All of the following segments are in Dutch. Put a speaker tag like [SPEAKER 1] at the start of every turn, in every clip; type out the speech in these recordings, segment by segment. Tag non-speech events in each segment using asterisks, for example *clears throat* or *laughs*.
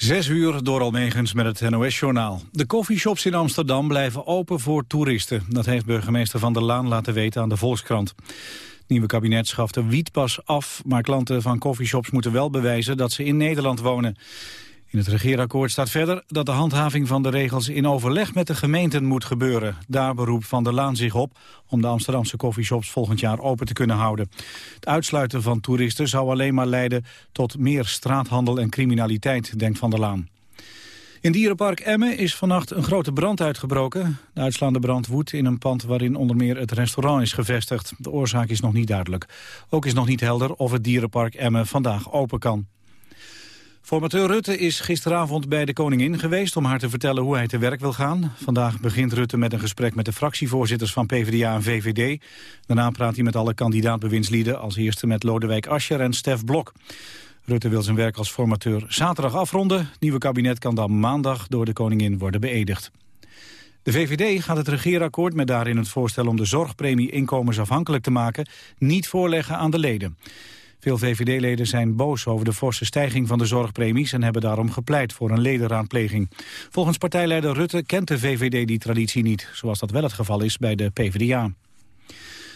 [SPEAKER 1] Zes uur door Almegens met het NOS-journaal. De coffeeshops in Amsterdam blijven open voor toeristen. Dat heeft burgemeester Van der Laan laten weten aan de Volkskrant. Het nieuwe kabinet schaft de wietpas af... maar klanten van coffeeshops moeten wel bewijzen dat ze in Nederland wonen. In het regeerakkoord staat verder dat de handhaving van de regels in overleg met de gemeenten moet gebeuren. Daar beroept Van der Laan zich op om de Amsterdamse coffeeshops volgend jaar open te kunnen houden. Het uitsluiten van toeristen zou alleen maar leiden tot meer straathandel en criminaliteit, denkt Van der Laan. In dierenpark Emmen is vannacht een grote brand uitgebroken. De uitslaande brand woedt in een pand waarin onder meer het restaurant is gevestigd. De oorzaak is nog niet duidelijk. Ook is nog niet helder of het dierenpark Emmen vandaag open kan. Formateur Rutte is gisteravond bij de koningin geweest om haar te vertellen hoe hij te werk wil gaan. Vandaag begint Rutte met een gesprek met de fractievoorzitters van PvdA en VVD. Daarna praat hij met alle kandidaatbewindslieden, als eerste met Lodewijk Asscher en Stef Blok. Rutte wil zijn werk als formateur zaterdag afronden. Het nieuwe kabinet kan dan maandag door de koningin worden beëdigd. De VVD gaat het regeerakkoord met daarin het voorstel om de zorgpremie inkomensafhankelijk te maken niet voorleggen aan de leden. Veel VVD-leden zijn boos over de forse stijging van de zorgpremies... en hebben daarom gepleit voor een ledenraadpleging. Volgens partijleider Rutte kent de VVD die traditie niet... zoals dat wel het geval is bij de PvdA.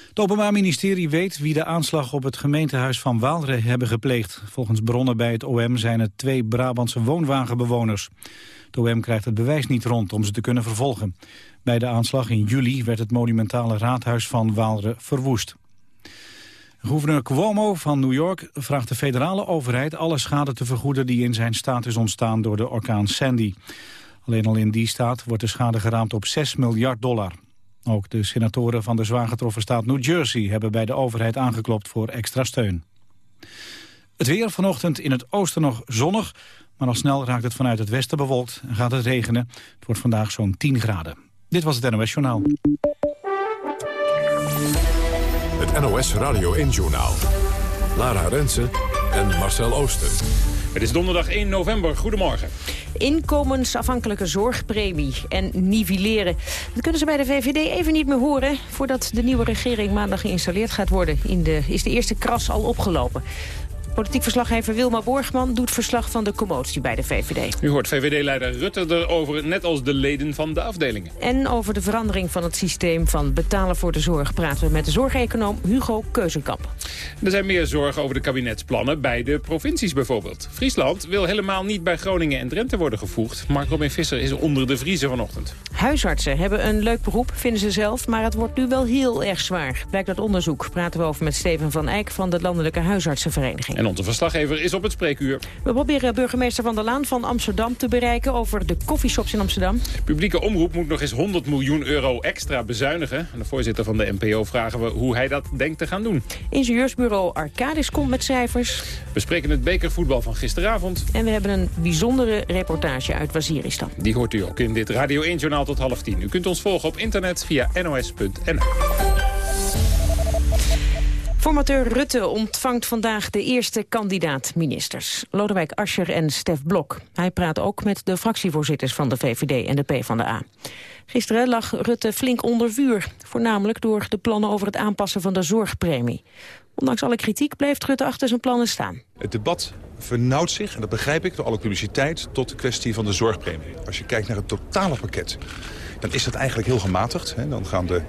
[SPEAKER 1] Het Openbaar Ministerie weet wie de aanslag op het gemeentehuis van Waalre hebben gepleegd. Volgens bronnen bij het OM zijn het twee Brabantse woonwagenbewoners. Het OM krijgt het bewijs niet rond om ze te kunnen vervolgen. Bij de aanslag in juli werd het monumentale raadhuis van Waalre verwoest. Gouverneur Cuomo van New York vraagt de federale overheid alle schade te vergoeden die in zijn staat is ontstaan door de orkaan Sandy. Alleen al in die staat wordt de schade geraamd op 6 miljard dollar. Ook de senatoren van de zwaar getroffen staat New Jersey hebben bij de overheid aangeklopt voor extra steun. Het weer vanochtend in het oosten nog zonnig, maar al snel raakt het vanuit het westen bewolkt en gaat het regenen. Het wordt vandaag zo'n 10 graden. Dit was het NOS Journaal.
[SPEAKER 2] Het NOS Radio 1-journaal. Lara Rensen en Marcel Ooster.
[SPEAKER 3] Het is donderdag 1 november. Goedemorgen.
[SPEAKER 4] Inkomensafhankelijke zorgpremie en nivelleren. Dat kunnen ze bij de VVD even niet meer horen... voordat de nieuwe regering maandag geïnstalleerd gaat worden. In de, is de eerste kras al opgelopen. Politiek verslaggever Wilma Borgman doet verslag van de commotie bij de VVD.
[SPEAKER 3] U hoort VVD-leider Rutte erover, net als de leden van de afdelingen.
[SPEAKER 4] En over de verandering van het systeem van betalen voor de zorg... praten we met de zorgeconoom Hugo Keuzenkamp.
[SPEAKER 3] Er zijn meer zorgen over de kabinetsplannen bij de provincies bijvoorbeeld. Friesland wil helemaal niet bij Groningen en Drenthe worden gevoegd. Mark Robin Visser is onder de vriezen vanochtend.
[SPEAKER 4] Huisartsen hebben een leuk beroep, vinden ze zelf... maar het wordt nu wel heel erg zwaar. Blijkt uit onderzoek. Praten we over met Steven van Eyck van de Landelijke Huisartsenvereniging.
[SPEAKER 3] En onze verslaggever is op het spreekuur.
[SPEAKER 4] We proberen burgemeester Van der Laan van Amsterdam te bereiken... over de koffieshops in Amsterdam.
[SPEAKER 3] Publieke omroep moet nog eens 100 miljoen euro extra bezuinigen. En de voorzitter van de NPO vragen we hoe hij dat denkt te gaan doen.
[SPEAKER 4] Ingenieursbureau Arcadis komt met cijfers.
[SPEAKER 3] We spreken het bekervoetbal van gisteravond.
[SPEAKER 4] En we hebben een bijzondere reportage uit Waziristan.
[SPEAKER 3] Die hoort u ook in dit Radio 1-journaal tot half tien. U kunt ons volgen op internet via nos.nl.
[SPEAKER 4] Formateur Rutte ontvangt vandaag de eerste kandidaat-ministers. Lodewijk Asscher en Stef Blok. Hij praat ook met de fractievoorzitters van de VVD en de PvdA. Gisteren lag Rutte flink onder vuur. Voornamelijk door de plannen over het aanpassen van de zorgpremie. Ondanks alle kritiek blijft Rutte achter zijn plannen staan.
[SPEAKER 5] Het debat vernauwt zich, en dat begrijp ik, door alle publiciteit... tot de kwestie van de zorgpremie. Als je kijkt naar het totale pakket, dan is dat eigenlijk heel gematigd. Hè? Dan gaan de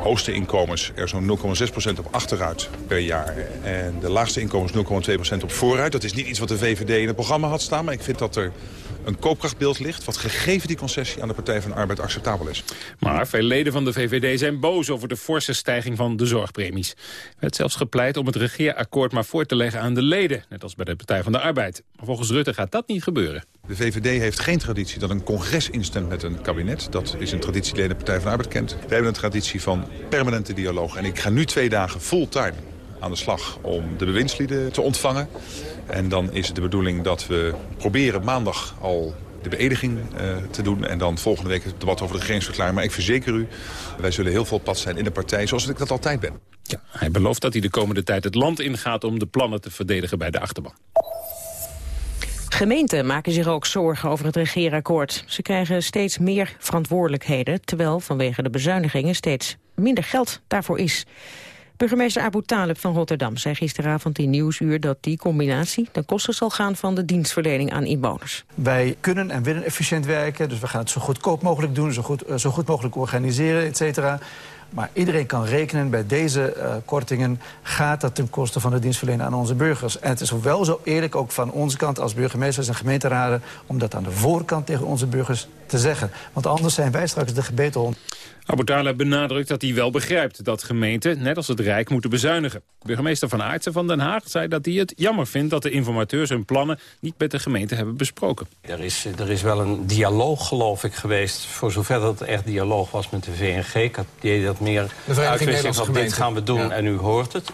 [SPEAKER 5] hoogste inkomens er zo'n 0,6% op achteruit per jaar. En de laagste inkomens 0,2% op vooruit. Dat is niet iets wat de VVD in het programma had staan. Maar ik vind dat er een koopkrachtbeeld ligt... wat gegeven die concessie aan de Partij van de Arbeid acceptabel is.
[SPEAKER 3] Maar veel leden van de VVD zijn boos over de forse stijging van de zorgpremies. Er werd zelfs gepleit om het regeerakkoord maar voor te leggen aan de leden. Net als bij de Partij van de Arbeid. Maar volgens Rutte gaat dat niet gebeuren.
[SPEAKER 5] De VVD heeft geen traditie dat een congres instemt met een kabinet. Dat is een traditie die de Partij van de Arbeid kent. We hebben een traditie van permanente dialoog. En ik ga nu twee dagen fulltime aan de slag om de bewindslieden te ontvangen. En dan is het de bedoeling dat we proberen maandag al de beëdiging uh, te doen. En dan volgende week het debat over de regeringsverklaring. Maar ik verzeker u, wij zullen heel veel pad zijn in de partij zoals ik dat altijd ben.
[SPEAKER 3] Ja, hij belooft dat hij de komende tijd het land ingaat om de plannen te verdedigen bij de achterban.
[SPEAKER 4] Gemeenten maken zich ook zorgen over het regeerakkoord. Ze krijgen steeds meer verantwoordelijkheden... terwijl vanwege de bezuinigingen steeds minder geld daarvoor is. Burgemeester Abu Talib van Rotterdam zei gisteravond in Nieuwsuur... dat die combinatie ten koste zal gaan van de dienstverlening aan inwoners.
[SPEAKER 6] Wij kunnen en willen efficiënt werken, dus we gaan het zo goedkoop mogelijk doen... zo goed, eh, zo goed mogelijk organiseren, et cetera. Maar iedereen kan rekenen, bij deze uh, kortingen gaat dat ten koste van de dienstverlening aan onze burgers. En het is wel zo eerlijk, ook van onze kant als burgemeesters en gemeenteraden... om dat aan de voorkant tegen onze burgers te zeggen. Want anders zijn wij straks de gebeten.
[SPEAKER 3] Abu Talib benadrukt dat hij wel begrijpt dat gemeenten, net als het Rijk, moeten bezuinigen. Burgemeester Van Aartsen van Den Haag zei dat hij het jammer vindt dat de informateurs hun plannen niet met de gemeente hebben besproken.
[SPEAKER 7] Er is, er is wel een dialoog, geloof ik, geweest, voor zover dat echt dialoog was met de VNG. Ik had die dat meer uitwisseling van dit gaan we doen en u hoort het.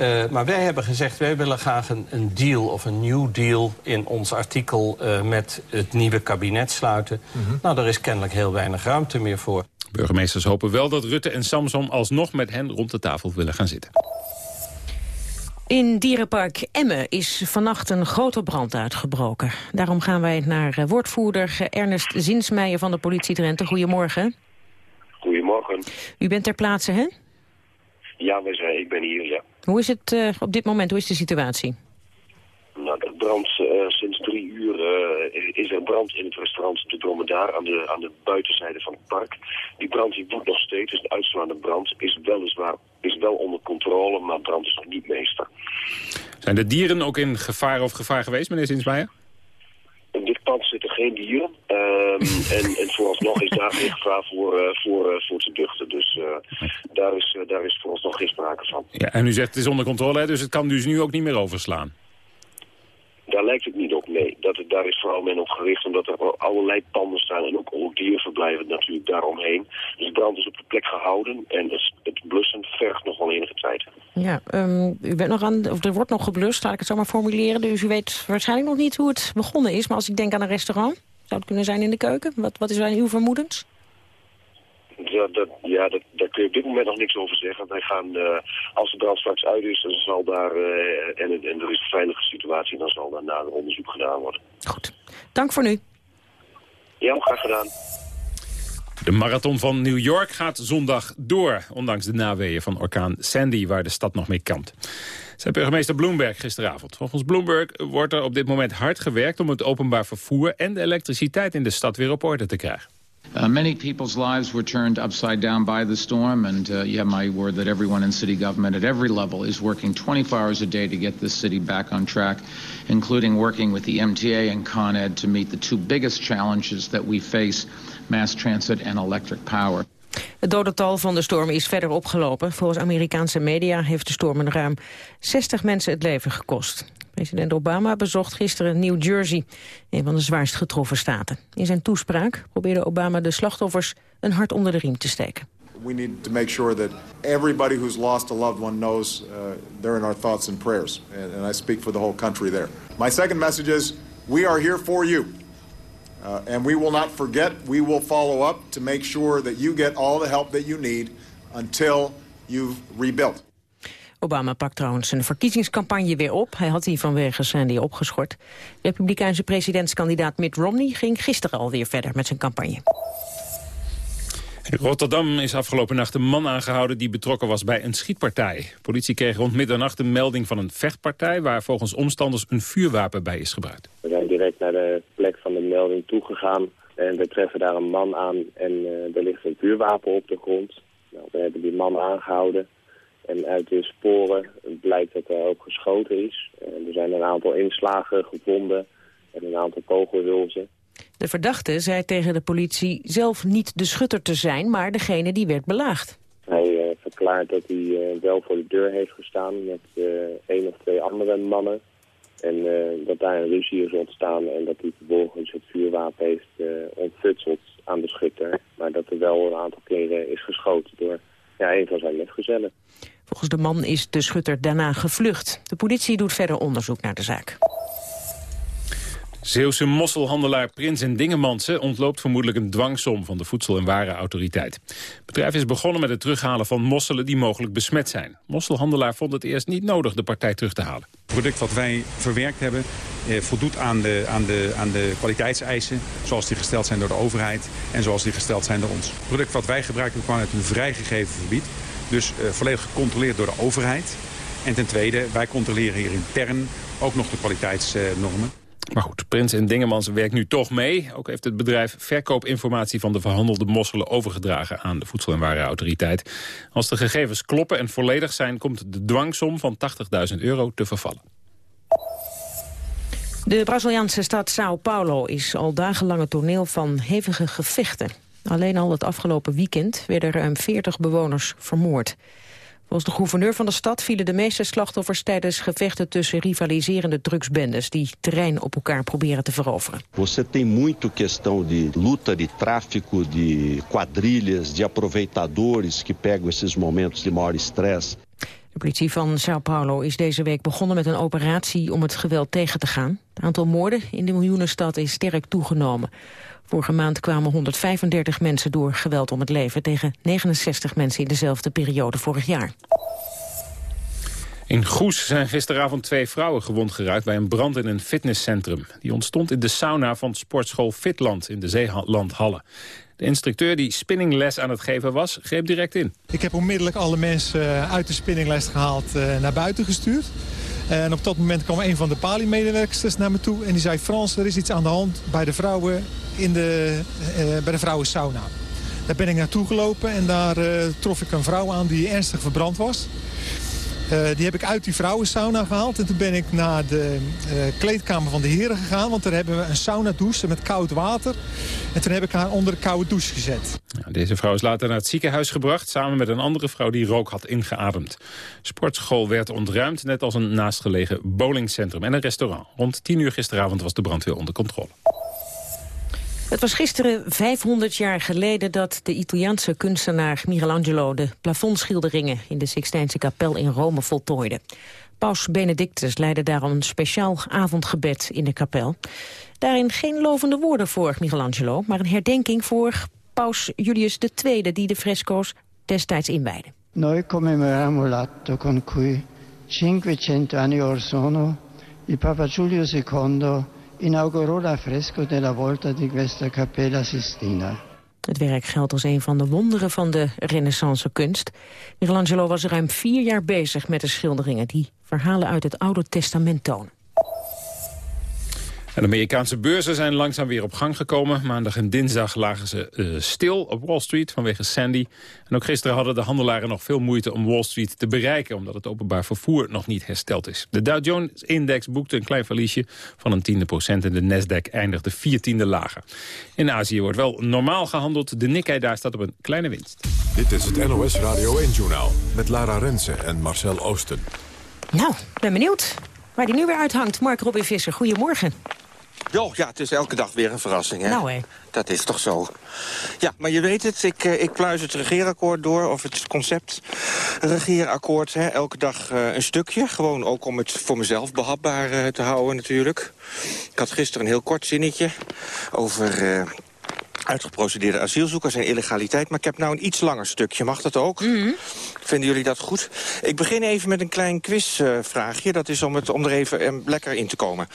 [SPEAKER 7] Uh, maar wij hebben gezegd, wij willen graag een, een, deal of een nieuw deal... in ons artikel uh, met het nieuwe kabinet sluiten. Mm -hmm. Nou, daar is kennelijk heel weinig ruimte meer voor.
[SPEAKER 3] Burgemeesters hopen wel dat Rutte en Samson alsnog met hen rond de tafel willen gaan zitten.
[SPEAKER 4] In dierenpark Emmen is vannacht een grote brand uitgebroken. Daarom gaan wij naar eh, woordvoerder Ernest Zinsmeijer van de politie Drenthe. Goedemorgen.
[SPEAKER 8] Goedemorgen.
[SPEAKER 4] U bent ter plaatse, hè?
[SPEAKER 8] Ja, wij zijn, ik ben hier, ja.
[SPEAKER 4] Hoe is het uh, op dit moment, hoe is de situatie?
[SPEAKER 8] Nou, de brand uh, sinds uur uh, is er brand in het restaurant De Dromedaar aan de, aan de buitenzijde van het park. Die brand die woedt nog steeds, dus de uitslaande brand is weliswaar is wel onder controle, maar brand is nog niet meester.
[SPEAKER 3] Zijn de dieren ook in gevaar of gevaar geweest, meneer Zinsmeijer?
[SPEAKER 8] In dit pand zitten geen dieren. Um, *laughs* en, en vooralsnog is daar geen gevaar voor, uh, voor, uh, voor te duchten. Dus uh, daar, is, daar is vooralsnog geen sprake van.
[SPEAKER 3] Ja, en u zegt het is onder controle, hè? dus het kan dus nu ook niet meer overslaan.
[SPEAKER 8] Daar lijkt het niet op, nee. Dat daar is vooral men op gericht, omdat er allerlei panden staan en ook, dierenverblijven natuurlijk daaromheen. Dus de brand is op de plek gehouden en het, het blussen vergt nog wel enige tijd.
[SPEAKER 4] Ja, um, u bent nog aan, of er wordt nog geblust, laat ik het zo maar formuleren. Dus u weet waarschijnlijk nog niet hoe het begonnen is. Maar als ik denk aan een restaurant, zou het kunnen zijn in de keuken? Wat, wat zijn uw vermoedens?
[SPEAKER 8] Ja, dat, ja dat, daar kun je op dit moment nog niks over zeggen. Wij gaan, uh, als de brand straks uit is, dan zal daar, uh, en, en er is een veilige situatie, dan zal daar nader onderzoek gedaan worden.
[SPEAKER 4] Goed. Dank voor nu.
[SPEAKER 8] Ja, graag gedaan.
[SPEAKER 3] De marathon van New York gaat zondag door, ondanks de naweeën van orkaan Sandy, waar de stad nog mee kampt. Zei burgemeester Bloomberg gisteravond. Volgens Bloomberg wordt er op dit moment hard gewerkt om het openbaar vervoer en de elektriciteit in de stad weer op orde te krijgen.
[SPEAKER 9] Uh, many people's lives were turned upside down by the storm, and uh, you have my word that everyone in city government at every level is working 24 hours a day to get this city back on track, including working with the MTA and Con Ed to meet the two biggest challenges that we face mass transit and electric power.
[SPEAKER 4] Het dodental van de storm is verder opgelopen. Volgens Amerikaanse media heeft de storm ruim 60 mensen het leven gekost. President Obama bezocht gisteren New Jersey, een van de zwaarst getroffen staten. In zijn toespraak probeerde Obama de slachtoffers een hart onder de riem te steken.
[SPEAKER 10] We need to make sure that everybody who's lost a loved one knows uh, they're in our thoughts and prayers. And, and I speak for the whole country there. My second message is we are here for you. Uh, and we will not forget, we will follow up to make sure that you get all the help that you need until you've rebuilt.
[SPEAKER 4] Obama pakt trouwens zijn verkiezingscampagne weer op. Hij had die vanwege Sandy opgeschort. Republikeinse presidentskandidaat Mitt Romney ging gisteren alweer verder met zijn campagne.
[SPEAKER 3] In Rotterdam is afgelopen nacht een man aangehouden die betrokken was bij een schietpartij. Politie kreeg rond middernacht een melding van een vechtpartij... waar volgens omstanders een vuurwapen bij is gebruikt.
[SPEAKER 11] We zijn direct naar de plek van de melding toegegaan. En we treffen daar een man aan en uh, er ligt een vuurwapen op de grond. Nou, we hebben die man aangehouden. En uit de sporen blijkt dat er ook geschoten is. En er zijn een aantal inslagen gevonden en een aantal kogelhulzen.
[SPEAKER 4] De verdachte zei tegen de politie zelf niet de schutter te zijn, maar degene die werd belaagd.
[SPEAKER 11] Hij uh, verklaart dat hij uh, wel voor de deur heeft gestaan met uh, één of twee andere mannen. En dat daar een ruzie is ontstaan en dat hij vervolgens het vuurwapen heeft ontfutseld aan de schutter. Maar dat er wel een aantal keren is geschoten door ja, een van zijn metgezellen.
[SPEAKER 4] Volgens de man is de schutter daarna gevlucht. De politie doet verder onderzoek naar de zaak.
[SPEAKER 3] Zeeuwse mosselhandelaar Prins en Dingemansen ontloopt vermoedelijk een dwangsom van de Voedsel- en Warenautoriteit. Het bedrijf is begonnen met het terughalen van mosselen die mogelijk besmet zijn. Mosselhandelaar vond het eerst niet nodig de partij terug te halen.
[SPEAKER 12] Het product wat wij verwerkt hebben eh, voldoet aan de, aan, de, aan de kwaliteitseisen zoals die gesteld zijn door de overheid en zoals die gesteld zijn door ons. Het product wat wij gebruiken kwam uit een vrijgegeven gebied. Dus volledig gecontroleerd door de overheid. En ten tweede, wij controleren hier intern ook nog de kwaliteitsnormen.
[SPEAKER 3] Maar goed, Prins en Dingemans werkt nu toch mee. Ook heeft het bedrijf verkoopinformatie van de verhandelde mosselen overgedragen aan de Voedsel- en Warenautoriteit. Als de gegevens kloppen en volledig zijn, komt de dwangsom van 80.000 euro te vervallen.
[SPEAKER 4] De Braziliaanse stad Sao Paulo is al dagenlang het toneel van hevige gevechten. Alleen al het afgelopen weekend werden ruim 40 bewoners vermoord. Volgens de gouverneur van de stad vielen de meeste slachtoffers tijdens gevechten tussen rivaliserende drugsbendes die terrein op elkaar proberen te veroveren.
[SPEAKER 13] Você tem muito questão de luta de tráfico, de quadrilhas, de aproveitadores que pegam esses momentos de maior estresse.
[SPEAKER 4] De politie van Sao Paulo is deze week begonnen met een operatie om het geweld tegen te gaan. Het aantal moorden in de miljoenenstad is sterk toegenomen. Vorige maand kwamen 135 mensen door geweld om het leven... tegen 69 mensen in dezelfde periode vorig jaar.
[SPEAKER 3] In Goes zijn gisteravond twee vrouwen gewond geraakt bij een brand in een fitnesscentrum. Die ontstond in de sauna van sportschool Fitland in de Zeelandhallen. De instructeur die spinningles aan het geven was, greep direct in.
[SPEAKER 14] Ik heb onmiddellijk alle mensen eh, uit de spinningles gehaald uh, naar buiten gestuurd. En op dat moment kwam een van de Pali-medewerksters naar me toe. En die zei, Frans, er is iets aan de hand bij de vrouwen, in de, uh, bij de vrouwen sauna. Daar ben ik naartoe gelopen en daar uh, trof ik een vrouw aan die ernstig verbrand was. Uh, die heb ik uit die vrouwensauna gehaald. En toen ben ik naar de kleedkamer van de heren gegaan. Want daar hebben we een sauna douche met koud water. En toen heb ik haar onder de koude douche gezet.
[SPEAKER 3] Deze vrouw is later naar het ziekenhuis gebracht... samen met een andere vrouw die rook had ingeademd. Sportschool werd ontruimd, net als een naastgelegen bowlingcentrum en een restaurant. Rond 10 uur gisteravond was de brandweer onder controle.
[SPEAKER 4] Het was gisteren 500 jaar geleden dat de Italiaanse kunstenaar Michelangelo de plafondschilderingen in de Sixtijnse kapel in Rome voltooide. Paus Benedictus leidde daarom een speciaal avondgebed in de kapel. Daarin geen lovende woorden voor Michelangelo, maar een herdenking voor paus Julius II die de fresco's destijds inwijde.
[SPEAKER 15] Noi commemoriamo l'atto con cui 500 anni or sono il Papa Giulio II inaugurò la fresco della volta di questa Cappella Sistina.
[SPEAKER 4] Het werk geldt als een van de wonderen van de renaissance kunst. Michelangelo was ruim vier jaar bezig met de schilderingen... die verhalen uit het Oude Testament tonen.
[SPEAKER 3] De Amerikaanse beurzen zijn langzaam weer op gang gekomen. Maandag en dinsdag lagen ze uh, stil op Wall Street vanwege Sandy. En ook gisteren hadden de handelaren nog veel moeite om Wall Street te bereiken... omdat het openbaar vervoer nog niet hersteld is. De Dow Jones-index boekte een klein verliesje van een tiende procent... en de Nasdaq eindigde vier tiende lager. In Azië wordt wel normaal gehandeld. De Nikkei daar staat op een kleine winst.
[SPEAKER 2] Dit is het NOS Radio 1-journaal met Lara Rensen en Marcel Oosten.
[SPEAKER 4] Nou, ben benieuwd waar die nu weer uithangt. Mark Robin Visser, goedemorgen.
[SPEAKER 16] Jo, ja, het is elke dag weer een verrassing, hè?
[SPEAKER 4] Nou, hè.
[SPEAKER 16] Dat is toch zo. Ja, maar je weet het, ik, ik pluis het regeerakkoord door, of het concept regeerakkoord, hè, elke dag uh, een stukje. Gewoon ook om het voor mezelf behapbaar uh, te houden natuurlijk. Ik had gisteren een heel kort zinnetje over... Uh, uitgeprocedeerde asielzoekers en illegaliteit. Maar ik heb nou een iets langer stukje. Mag dat ook?
[SPEAKER 4] Mm -hmm.
[SPEAKER 16] Vinden jullie dat goed? Ik begin even met een klein quizvraagje. Uh, dat is om, het, om er even um, lekker in te komen.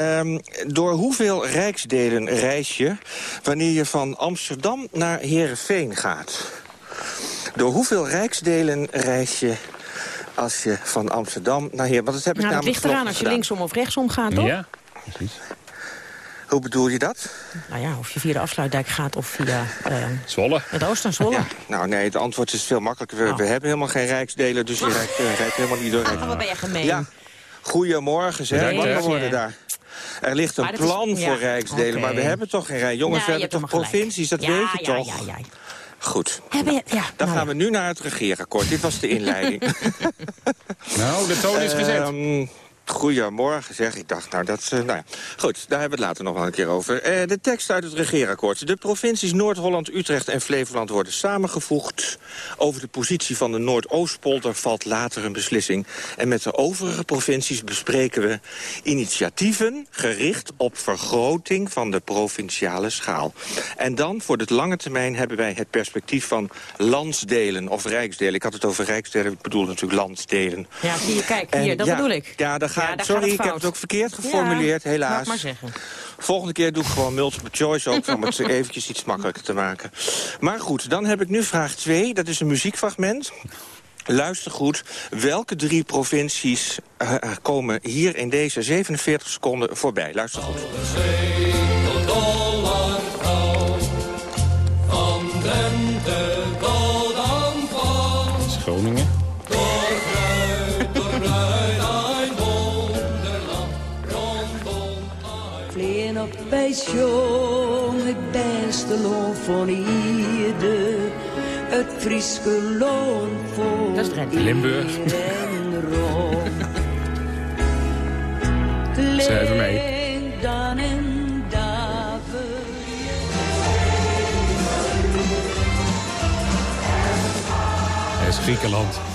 [SPEAKER 16] Um, door hoeveel rijksdelen reis je wanneer je van Amsterdam naar Heerenveen gaat? Door hoeveel rijksdelen reis je als je van Amsterdam naar Heerenveen... Want dat heb ik
[SPEAKER 4] nou,
[SPEAKER 16] namelijk
[SPEAKER 4] ligt eraan als je
[SPEAKER 16] gedaan.
[SPEAKER 4] linksom of rechtsom gaat, toch?
[SPEAKER 3] Ja, precies.
[SPEAKER 16] Hoe bedoel je dat?
[SPEAKER 4] Nou ja, of je via de afsluitdijk gaat of via uh,
[SPEAKER 3] Zwolle.
[SPEAKER 4] het oosten, Zwolle.
[SPEAKER 16] Ja, nou nee, het antwoord is veel makkelijker. We, oh. we hebben helemaal geen rijksdelen, dus je oh. rijdt, uh, rijdt helemaal niet door.
[SPEAKER 4] Ah, wat ben je gemeen.
[SPEAKER 16] Ja. Goedemorgen, zeg. Wakker worden daar. Er ligt een plan is, voor ja. rijksdelen, okay. maar we hebben toch geen rij. Jongens,
[SPEAKER 4] ja,
[SPEAKER 16] we hebben toch provincies, dat
[SPEAKER 4] ja,
[SPEAKER 16] weet je
[SPEAKER 4] ja,
[SPEAKER 16] toch?
[SPEAKER 4] Ja, ja, ja.
[SPEAKER 16] Goed.
[SPEAKER 4] Hebben,
[SPEAKER 16] nou,
[SPEAKER 4] ja,
[SPEAKER 16] dan
[SPEAKER 4] nou,
[SPEAKER 16] gaan we nu naar het regeerakkoord. Dit was de inleiding. *laughs*
[SPEAKER 3] nou, de toon is gezet.
[SPEAKER 16] Um, Goedemorgen, zeg. Ik dacht, nou, dat... Uh, nou ja. Goed, daar hebben we het later nog wel een keer over. Uh, de tekst uit het regeerakkoord. De provincies Noord-Holland, Utrecht en Flevoland worden samengevoegd. Over de positie van de Noordoostpolder valt later een beslissing. En met de overige provincies bespreken we initiatieven... gericht op vergroting van de provinciale schaal. En dan, voor de lange termijn, hebben wij het perspectief van landsdelen of rijksdelen. Ik had het over rijksdelen, ik bedoel natuurlijk landsdelen.
[SPEAKER 4] Ja, hier, kijk, hier,
[SPEAKER 16] en,
[SPEAKER 4] dat
[SPEAKER 16] ja,
[SPEAKER 4] bedoel ik.
[SPEAKER 16] Ja, daar ga,
[SPEAKER 4] ja, daar
[SPEAKER 16] sorry,
[SPEAKER 4] gaat
[SPEAKER 16] ik heb het ook verkeerd geformuleerd,
[SPEAKER 4] ja,
[SPEAKER 16] helaas.
[SPEAKER 4] maar zeggen.
[SPEAKER 16] Volgende keer doe ik gewoon multiple choice ook, om het *laughs* eventjes iets makkelijker te maken. Maar goed, dan heb ik nu vraag 2, dat is een muziekfragment. Luister goed, welke drie provincies uh, komen hier in deze 47 seconden voorbij? Luister goed.
[SPEAKER 3] Groningen.
[SPEAKER 17] Pensioen, het beste loon van ieder. Het Friese loon voor
[SPEAKER 4] Dat is.
[SPEAKER 3] Limburg. Schrijf mee. Griekenland.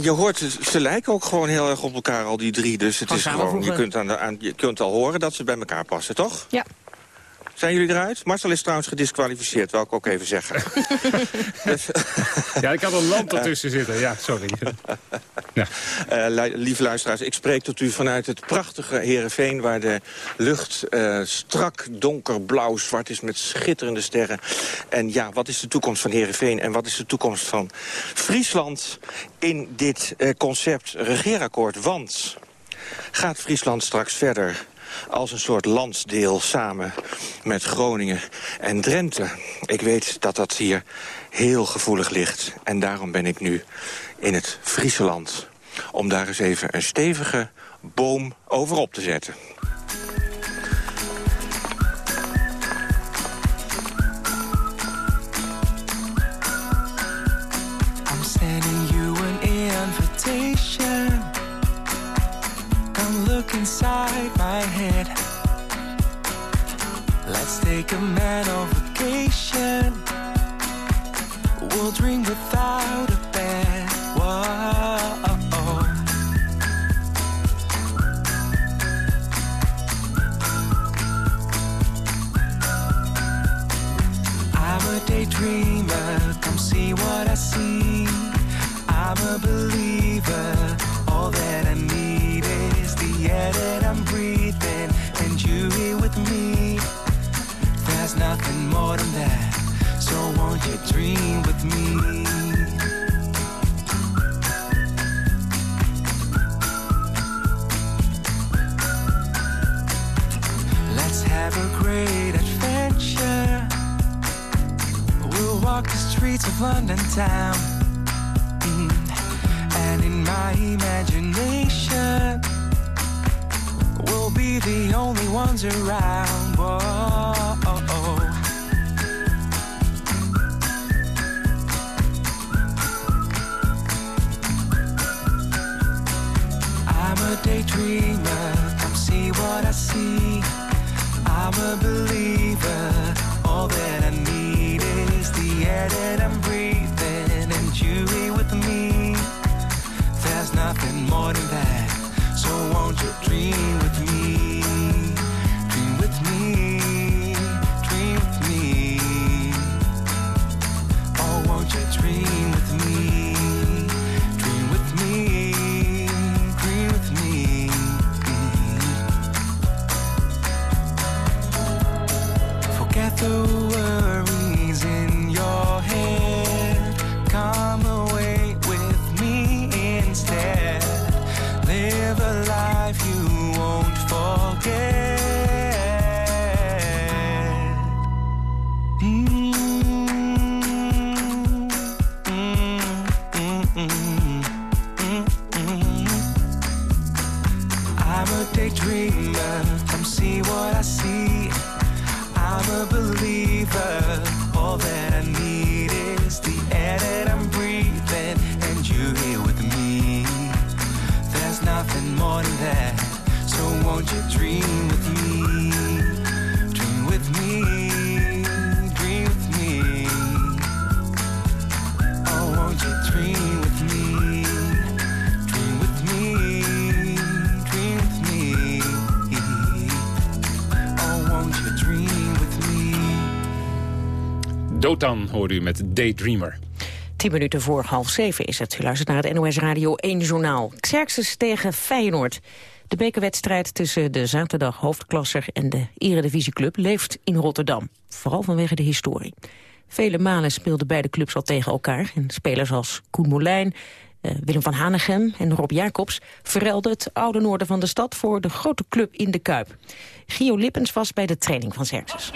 [SPEAKER 16] Je hoort, ze- ze lijken ook gewoon heel erg op elkaar, al die drie. Dus het is gewoon, je kunt, aan de, aan, je kunt al horen dat ze bij elkaar passen, toch?
[SPEAKER 4] Ja.
[SPEAKER 16] Zijn jullie eruit? Marcel is trouwens gedisqualificeerd, wil ik ook even zeggen. *laughs* dus,
[SPEAKER 3] Ja, ik had een land ertussen zitten. Ja, sorry. *laughs* Ja.
[SPEAKER 16] Eh, lieve luisteraars, ik spreek tot u vanuit het prachtige Heerenveen... waar de lucht eh, strak donkerblauw zwart is met schitterende sterren. En ja, wat is de toekomst van Heerenveen en wat is de toekomst van Friesland... in dit eh, concept regeerakkoord? Want gaat Friesland straks verder als een soort landsdeel samen met Groningen en Drenthe. Ik weet dat dat hier heel gevoelig ligt. En daarom ben ik nu in het Frieseland. Om daar eens even een stevige boom over op te zetten.
[SPEAKER 18] Inside my head. Let's take a mental vacation. We'll drink without London town. Mm. And in my imagination, we'll be the only ones around. Whoa. I'm a daydreamer, come see what I see. I'm a believer, all that I need is the air that I'm nothing more than that, so won't you dream with me?
[SPEAKER 3] Hoorde u met Daydreamer.
[SPEAKER 4] Tien minuten voor half zeven is het. U luistert naar het NOS Radio 1 Journaal. Xerxes tegen Feyenoord. De bekerwedstrijd tussen de zaterdag hoofdklasser en de Eredivisieclub leeft in Rotterdam. Vooral vanwege de historie. Vele malen speelden beide clubs al tegen elkaar. En spelers als Koen Molijn, eh, Willem van Hanegem en Rob Jacobs... verruilden het oude noorden van de stad voor de grote club in de Kuip. Gio Lippens was bij de training van Xerxes.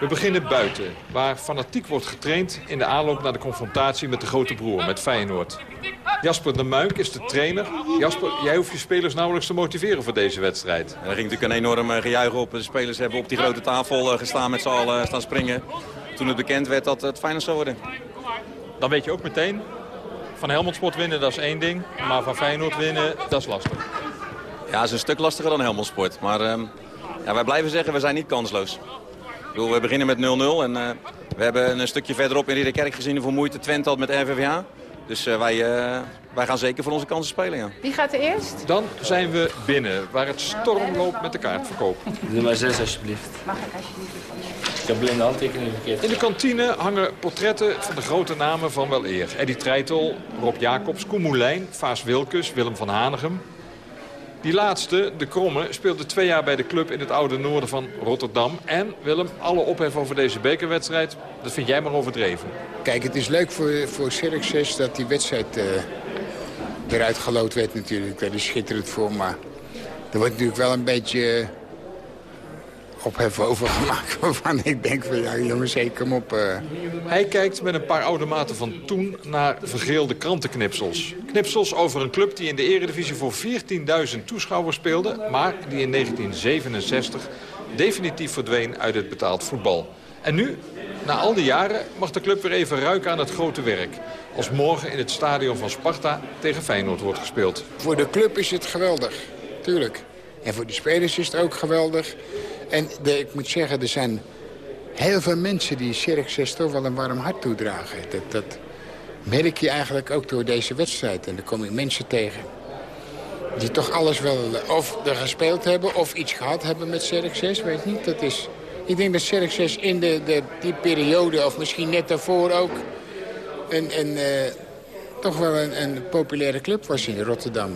[SPEAKER 19] We beginnen buiten, waar fanatiek wordt getraind in de aanloop naar de confrontatie met de grote broer, met Feyenoord. Jasper de Muink is de trainer. Jasper, jij hoeft je spelers nauwelijks te motiveren voor deze wedstrijd.
[SPEAKER 20] Er ging natuurlijk een enorm eh, gejuich op. De spelers hebben op die grote tafel eh, gestaan met z'n allen eh, staan springen. Toen het bekend werd dat het Feyenoord zou worden.
[SPEAKER 19] Dan weet je ook meteen, van Helmond Sport winnen dat is één ding. Maar van Feyenoord winnen, dat is lastig.
[SPEAKER 20] Ja, het is een stuk lastiger dan Helmond Sport. Maar uh, ja, wij blijven zeggen, we zijn niet kansloos we beginnen met 0-0 en uh, we hebben een stukje verderop in Ridderkerk gezien hoeveel moeite Twente had met RVVH. Dus uh, wij, uh, wij gaan zeker voor onze kansen spelen, ja.
[SPEAKER 21] Wie gaat er eerst?
[SPEAKER 19] Dan zijn we binnen, waar het storm loopt met de kaartverkoop.
[SPEAKER 21] Doe maar zes alsjeblieft. Mag ik alsjeblieft? Ik heb blinde handtekening verkeerd.
[SPEAKER 19] In de kantine hangen portretten van de grote namen van wel eer. Eddie Treitel, Rob Jacobs, Koen Moulijn, Vaas Wilkes, Willem van Hanegem. Die laatste, de Kromme, speelde twee jaar bij de club in het oude noorden van Rotterdam. En Willem, alle ophef over deze bekerwedstrijd, dat vind jij maar overdreven.
[SPEAKER 22] Kijk, het is leuk voor, voor Xerxes dat die wedstrijd uh, eruit gelood werd natuurlijk. Daar is schitterend voor, maar er wordt natuurlijk wel een beetje ophef over gemaakt. *laughs* Waarvan ik denk van ja jongens, hey, kom op. Uh.
[SPEAKER 19] Hij kijkt met een paar oude maten van toen naar vergeelde krantenknipsels. Knipsels over een club die in de eredivisie voor 14.000 toeschouwers speelde... maar die in 1967 definitief verdween uit het betaald voetbal. En nu, na al die jaren, mag de club weer even ruiken aan het grote werk. Als morgen in het stadion van Sparta tegen Feyenoord wordt gespeeld.
[SPEAKER 22] Voor de club is het geweldig, tuurlijk. En voor de spelers is het ook geweldig. En ik moet zeggen, er zijn heel veel mensen die Xerxes toch wel een warm hart toedragen. Dat, dat merk je eigenlijk ook door deze wedstrijd. En daar kom ik mensen tegen die toch alles wel of er gespeeld hebben... of iets gehad hebben met Xerxes, weet niet. Dat is, ik denk dat Xerxes in de, de, die periode, of misschien net daarvoor ook... een, uh, toch wel een, een, populaire club was in Rotterdam.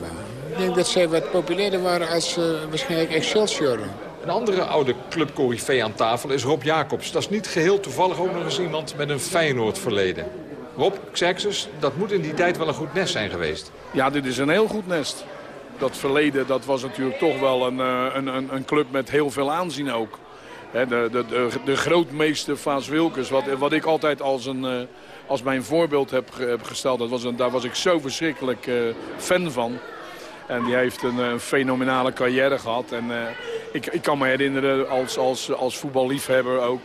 [SPEAKER 22] Ik denk dat zij wat populairder waren als uh, waarschijnlijk Excelsior.
[SPEAKER 19] Een andere oude clubcorrivee aan tafel is Rob Jacobs. Dat is niet geheel toevallig ook nog eens iemand met een Feyenoord-verleden. Rob, Xerxes, dat moet in die tijd wel een goed nest zijn geweest.
[SPEAKER 23] Ja, dit is een heel goed nest. Dat verleden dat was natuurlijk toch wel een, eh, een, een, club met heel veel aanzien ook. de, de, de, grootmeester Vaas Wilkes, wat, wat ik altijd als, een, eh, als mijn voorbeeld heb, gesteld. Dat was daar was ik zo verschrikkelijk uh, fan van. En die heeft een, een fenomenale carrière gehad. En ik, ik kan me herinneren als, als, als voetballiefhebber ook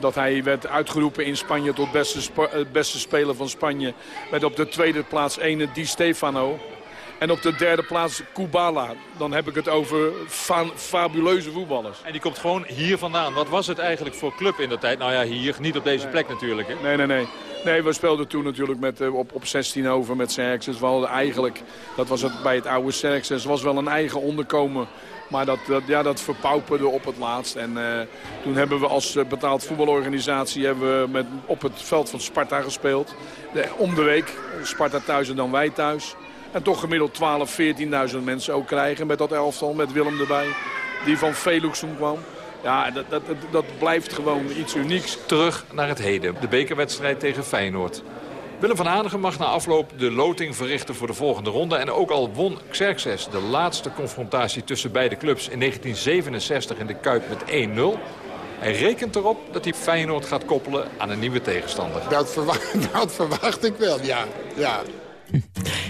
[SPEAKER 23] dat hij werd uitgeroepen in Spanje tot beste, beste speler van Spanje. Met op de tweede plaats ene Di Stefano. En op de derde plaats Kubala. Dan heb ik het over fabuleuze voetballers.
[SPEAKER 19] En die komt gewoon hier vandaan. Wat was het eigenlijk voor club in de tijd? Nou ja, hier, niet op deze plek natuurlijk. Hè?
[SPEAKER 23] Nee, nee, nee. Nee, we speelden toen natuurlijk met, uh, op, op 16 over met Xerxes. We hadden eigenlijk, dat was het bij het oude Xerxes, was wel een eigen onderkomen maar dat, dat, ja, dat verpauperde op het laatst. En uh, toen hebben we als uh, betaald voetbalorganisatie hebben we met, op het veld van Sparta gespeeld. De, om de week. Sparta thuis en dan wij thuis. En toch gemiddeld 12, 14.000 mensen ook krijgen met dat elftal. Met Willem erbij. Die van Velux kwam. Ja, dat, dat, dat blijft gewoon iets unieks.
[SPEAKER 19] Terug naar het heden. De bekerwedstrijd tegen Feyenoord. Willem van Hanegem mag na afloop de loting verrichten voor de volgende ronde. En ook al won Xerxes de laatste confrontatie tussen beide clubs in 1967 in de Kuip met 1-0... Hij rekent erop dat hij Feyenoord gaat koppelen aan een nieuwe tegenstander.
[SPEAKER 22] Dat verwacht, *laughs* dat verwacht ik wel, ja. ja. *laughs*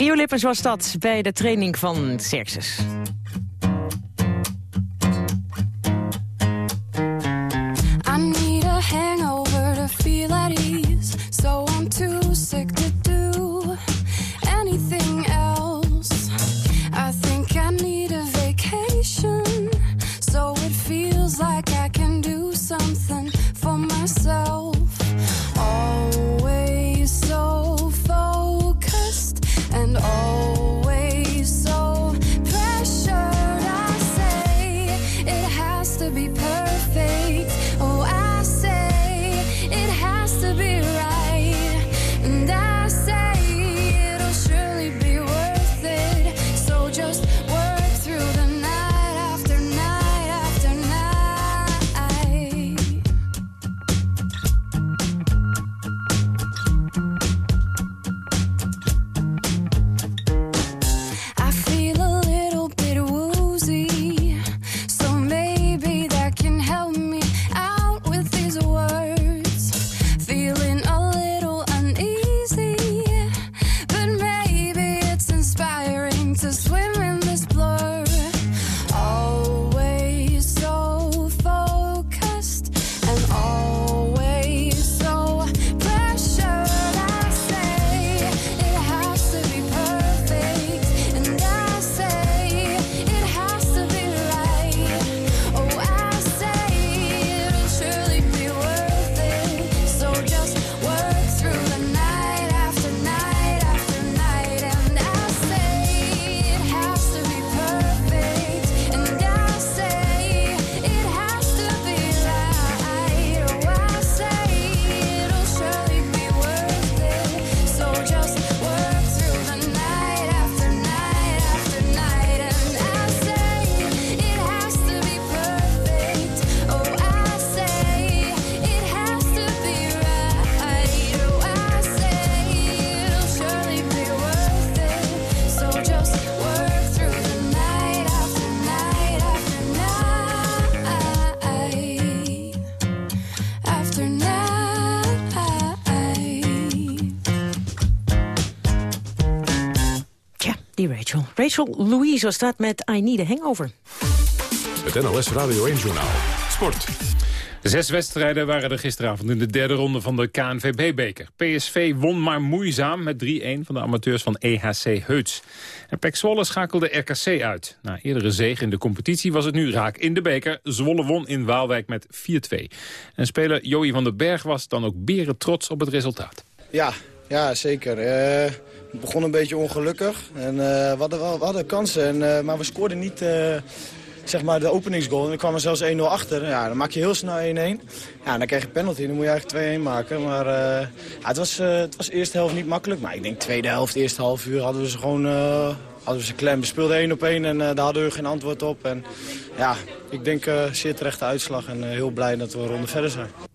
[SPEAKER 4] Gio Lippens was dat bij de training van Xerxes. Rachel. Louise staat met I Need a Hangover.
[SPEAKER 2] Het NOS Radio 1-journaal. Sport.
[SPEAKER 3] Zes wedstrijden waren er gisteravond in de derde ronde van de KNVB-beker. PSV won maar moeizaam met 3-1 van de amateurs van EHC Heuts. En Pek Zwolle schakelde RKC uit. Na eerdere zege in de competitie was het nu raak in de beker. Zwolle won in Waalwijk met 4-2. En speler Joey van den Berg was dan ook beren trots op het resultaat.
[SPEAKER 24] Ja, ja zeker. Uh, het begon een beetje ongelukkig. En, uh, we, hadden, we hadden kansen, en, uh, maar we scoorden niet zeg maar, de openingsgoal. En dan kwam er zelfs 1-0 achter. Ja, dan maak je heel snel 1-1. Ja, dan krijg je penalty. Dan moet je eigenlijk 2-1 maken. Maar ja, het, was, het was eerste helft niet makkelijk. Maar ik denk tweede helft, eerste half uur hadden we ze gewoon hadden we ze klem. We speelden 1 op 1 en daar hadden we geen antwoord op. En ja, ik denk zeer terechte uitslag. En heel blij dat we een ronde verder zijn.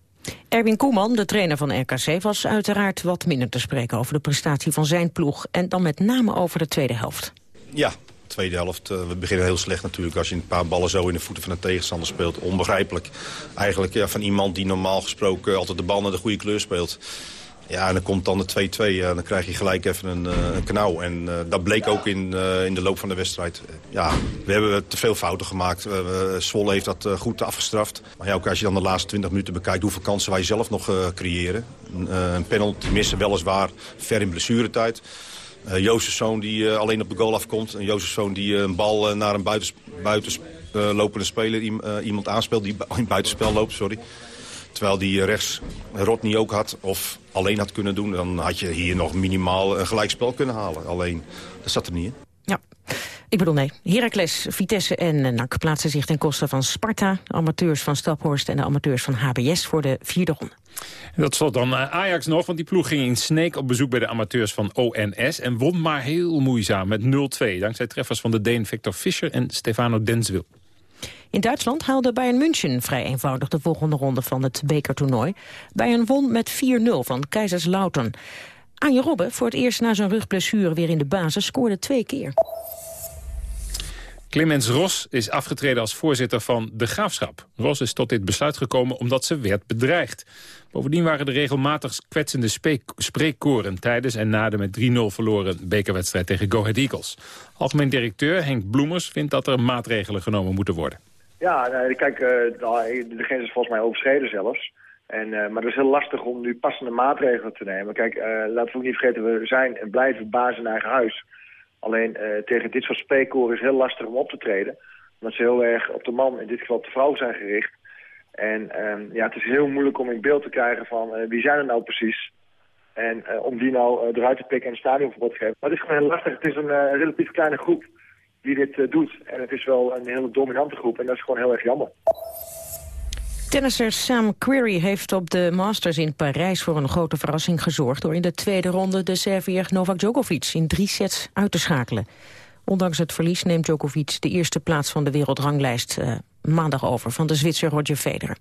[SPEAKER 4] Erwin Koeman, de trainer van RKC, was uiteraard wat minder te spreken over de prestatie van zijn ploeg. En dan met name over de tweede helft.
[SPEAKER 25] Ja, tweede helft. Uh, we beginnen heel slecht natuurlijk als je een paar ballen zo in de voeten van een tegenstander speelt. Onbegrijpelijk. Eigenlijk ja, van iemand die normaal gesproken altijd de bal naar de goede kleur speelt. Ja, en dan komt dan de 2-2. Ja, dan krijg je gelijk even een, uh, knauw. En uh, dat bleek ook in, uh, in de loop van de wedstrijd. Ja, we hebben te veel fouten gemaakt. Zwolle heeft dat goed afgestraft. Maar ja, ook als je dan de laatste 20 minuten bekijkt... hoeveel kansen wij zelf nog creëren. een penalty missen weliswaar ver in blessuretijd. Uh, Jozefzoon die alleen op de goal afkomt. En Jozefzoon die een bal naar een buitens, buitenlopende speler iemand aanspeelt. Die in buitenspel loopt, sorry. Terwijl die rechts Rodney ook had of alleen had kunnen doen. Dan had je hier nog minimaal een gelijkspel kunnen halen. Alleen, dat zat er niet in.
[SPEAKER 4] Ja. Ik bedoel, nee. Heracles, Vitesse en NAC plaatsen zich ten koste van Sparta... de amateurs van Staphorst en de amateurs van HBS voor de vierde ronde.
[SPEAKER 3] En dat slot dan eh, Ajax nog, want die ploeg ging in Sneek op bezoek bij de amateurs van ONS... en won maar heel moeizaam met 0-2, dankzij treffers van de Deen Victor Fischer en Stefano Denswil.
[SPEAKER 4] In Duitsland haalde Bayern München vrij eenvoudig de volgende ronde van het bekertoernooi. Bayern won met 4-0 van Kaiserslautern. Anje Robben, voor het eerst na zijn rugblessure weer in de basis, scoorde twee keer.
[SPEAKER 3] Clemens Ros is afgetreden als voorzitter van De Graafschap. Ros is tot dit besluit gekomen omdat ze werd bedreigd. Bovendien waren er regelmatig kwetsende spreekkoren... tijdens en na de met 3-0 verloren bekerwedstrijd tegen Go Ahead Eagles. Algemeen directeur Henk Bloemers vindt dat er maatregelen genomen moeten worden.
[SPEAKER 26] Ja, kijk, uh, de grens is volgens mij overschreden zelfs. En, uh, maar het is heel lastig om nu passende maatregelen te nemen. Kijk, uh, laten we ook niet vergeten, we zijn en blijven baas in eigen huis. Alleen tegen dit soort spreekkoren is heel lastig om op te treden. Omdat ze heel erg op de man, in dit geval op de vrouw, zijn gericht. En um, ja, het is heel moeilijk om in beeld te krijgen van wie zijn er nou precies. En om die nou eruit te pikken en een stadionverbod te geven. Maar het is gewoon heel lastig. Het is een relatief kleine groep die dit doet. En het is wel een hele dominante groep. En dat is gewoon heel erg jammer.
[SPEAKER 4] Tennisser Sam Querrey heeft op de Masters in Parijs voor een grote verrassing gezorgd... door in de tweede ronde de Serviër Novak Djokovic in drie sets uit te schakelen. Ondanks het verlies neemt Djokovic de eerste plaats van de wereldranglijst uh, maandag over van de Zwitser Roger Federer.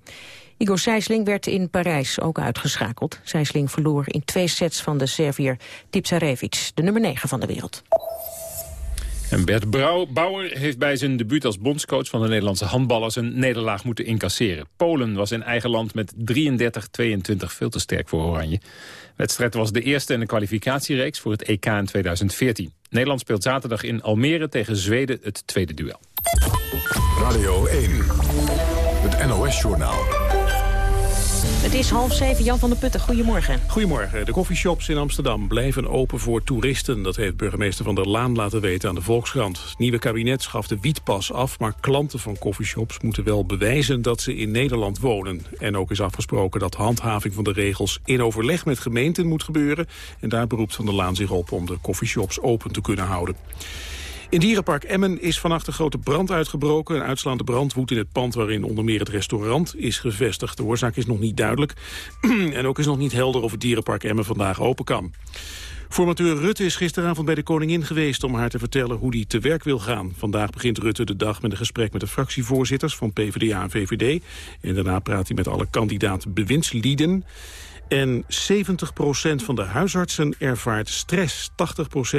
[SPEAKER 4] Igor Sijsling werd in Parijs ook uitgeschakeld. Sijsling verloor in twee sets van de Serviër Tipsarevic, de nummer 9 van de wereld.
[SPEAKER 3] En Bert Bauer heeft bij zijn debuut als bondscoach van de Nederlandse handballers een nederlaag moeten incasseren. Polen was in eigen land met 33-22 veel te sterk voor Oranje. De wedstrijd was de eerste in de kwalificatiereeks voor het EK in 2014. Nederland speelt zaterdag in Almere tegen Zweden het tweede duel.
[SPEAKER 2] Radio 1, het NOS-journaal.
[SPEAKER 4] Het is half zeven, Jan van der Putten. Goedemorgen.
[SPEAKER 27] Goedemorgen. De koffieshops in Amsterdam blijven open voor toeristen. Dat heeft burgemeester Van der Laan laten weten aan de Volkskrant. Het nieuwe kabinet schaft de wietpas af... maar klanten van koffieshops moeten wel bewijzen dat ze in Nederland wonen. En ook is afgesproken dat handhaving van de regels... in overleg met gemeenten moet gebeuren. En daar beroept Van der Laan zich op om de koffieshops open te kunnen houden. In dierenpark Emmen is vannacht een grote brand uitgebroken. Een uitslaande brand woedt in het pand waarin onder meer het restaurant is gevestigd. De oorzaak is nog niet duidelijk. *clears throat* en ook is nog niet helder of het dierenpark Emmen vandaag open kan. Formateur Rutte is gisteravond bij de koningin geweest om haar te vertellen hoe hij te werk wil gaan. Vandaag begint Rutte de dag met een gesprek met de fractievoorzitters van PvdA en VVD. En daarna praat hij met alle kandidaat bewindslieden. En 70% van de huisartsen ervaart stress.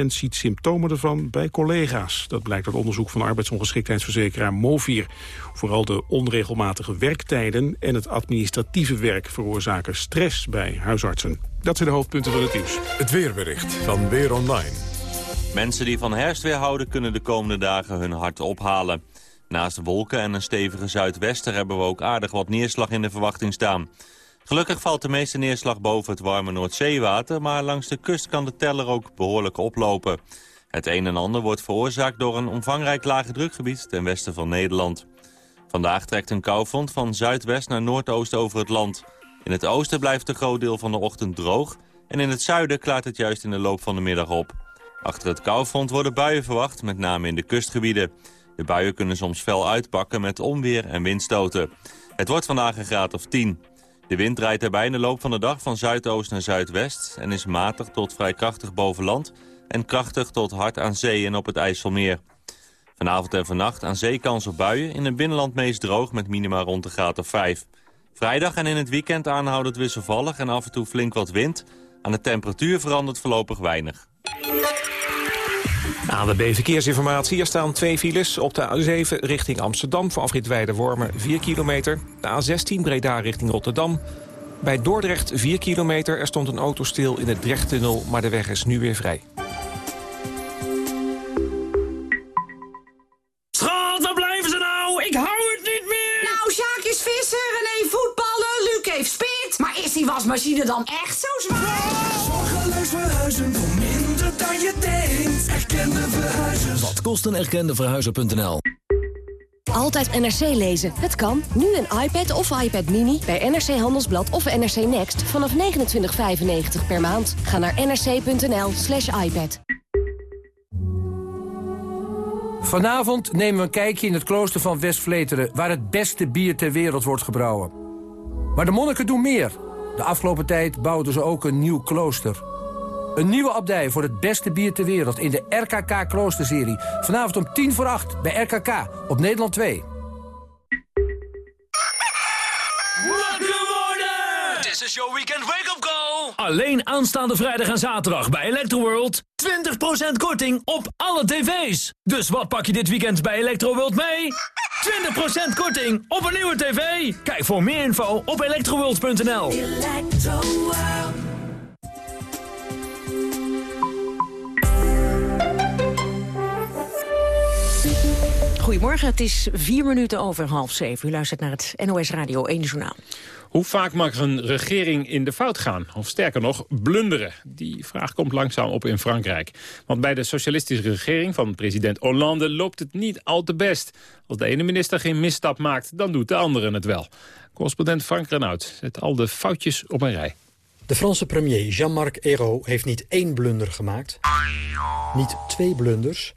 [SPEAKER 27] 80% ziet symptomen ervan bij collega's. Dat blijkt uit onderzoek van arbeidsongeschiktheidsverzekeraar Movir. Vooral de onregelmatige werktijden en het administratieve werk veroorzaken stress bij huisartsen. Dat zijn de hoofdpunten van het nieuws.
[SPEAKER 2] Het weerbericht van Weer Online.
[SPEAKER 28] Mensen die van herfst weer houden kunnen de komende dagen hun hart ophalen. Naast wolken en een stevige zuidwester hebben we ook aardig wat neerslag in de verwachting staan. Gelukkig valt de meeste neerslag boven het warme Noordzeewater... maar langs de kust kan de teller ook behoorlijk oplopen. Het een en ander wordt veroorzaakt door een omvangrijk lage drukgebied... ten westen van Nederland. Vandaag trekt een koufront van zuidwest naar noordoost over het land. In het oosten blijft een groot deel van de ochtend droog... en in het zuiden klaart het juist in de loop van de middag op. Achter het koufront worden buien verwacht, met name in de kustgebieden. De buien kunnen soms fel uitpakken met onweer en windstoten. Het wordt vandaag een graad of 10. De wind draait daarbij in de loop van de dag van zuidoost naar zuidwest... en is matig tot vrij krachtig boven land... en krachtig tot hard aan zee en op het IJsselmeer. Vanavond en vannacht aan zee kans op buien... in het binnenland meest droog met minima rond de graad of 5. Vrijdag en in het weekend aanhoudend wisselvallig en af en toe flink wat wind. Aan de temperatuur verandert voorlopig weinig.
[SPEAKER 29] ANWB Verkeersinformatie. Er staan twee files op de A7 richting Amsterdam... voor afrit Weide-Wormen 4 kilometer. De A16 Breda richting Rotterdam. Bij Dordrecht 4 kilometer. Er stond een auto stil in de Drechttunnel, maar de weg is nu weer vrij.
[SPEAKER 17] Schat, waar blijven ze nou? Ik hou het niet meer!
[SPEAKER 30] Nou, Sjaak is visser, René voetballen, Luc heeft spit. Maar is die wasmachine dan echt zo zwaar?
[SPEAKER 17] Zorgeloos verhuizen je denkt. Erkende verhuizers.
[SPEAKER 31] Wat kost een erkende verhuizer.nl?
[SPEAKER 32] Altijd NRC lezen. Het kan. Nu een iPad of iPad Mini bij NRC Handelsblad of NRC Next vanaf 29,95 per maand. Ga naar nrc.nl slash iPad.
[SPEAKER 33] Vanavond nemen we een kijkje in het klooster van West-Vleteren... waar het beste bier ter wereld wordt gebrouwen. Maar de monniken doen meer. De afgelopen tijd bouwden ze ook een nieuw klooster. Een nieuwe abdij voor het beste bier ter wereld... in de RKK Kloosterserie. Vanavond om tien voor acht bij RKK op Nederland 2.
[SPEAKER 17] Wakker worden! This is your weekend wake-up call! Alleen aanstaande vrijdag en zaterdag bij Electroworld. 20% korting op alle tv's. Dus wat pak je dit weekend bij Electroworld mee? 20% korting op een nieuwe tv. Kijk voor meer info op electroworld.nl.
[SPEAKER 4] Goedemorgen, het is vier minuten over half zeven. U luistert naar het NOS Radio 1 Journaal.
[SPEAKER 3] Hoe vaak mag een regering in de fout gaan? Of sterker nog, blunderen? Die vraag komt langzaam op in Frankrijk. Want bij de socialistische regering van president Hollande loopt het niet al te best. Als de ene minister geen misstap maakt, dan doet de andere het wel. Correspondent Frank Renaud zet al de foutjes op een rij.
[SPEAKER 34] De Franse premier Jean-Marc Ayrault heeft niet één blunder gemaakt. Niet twee blunders.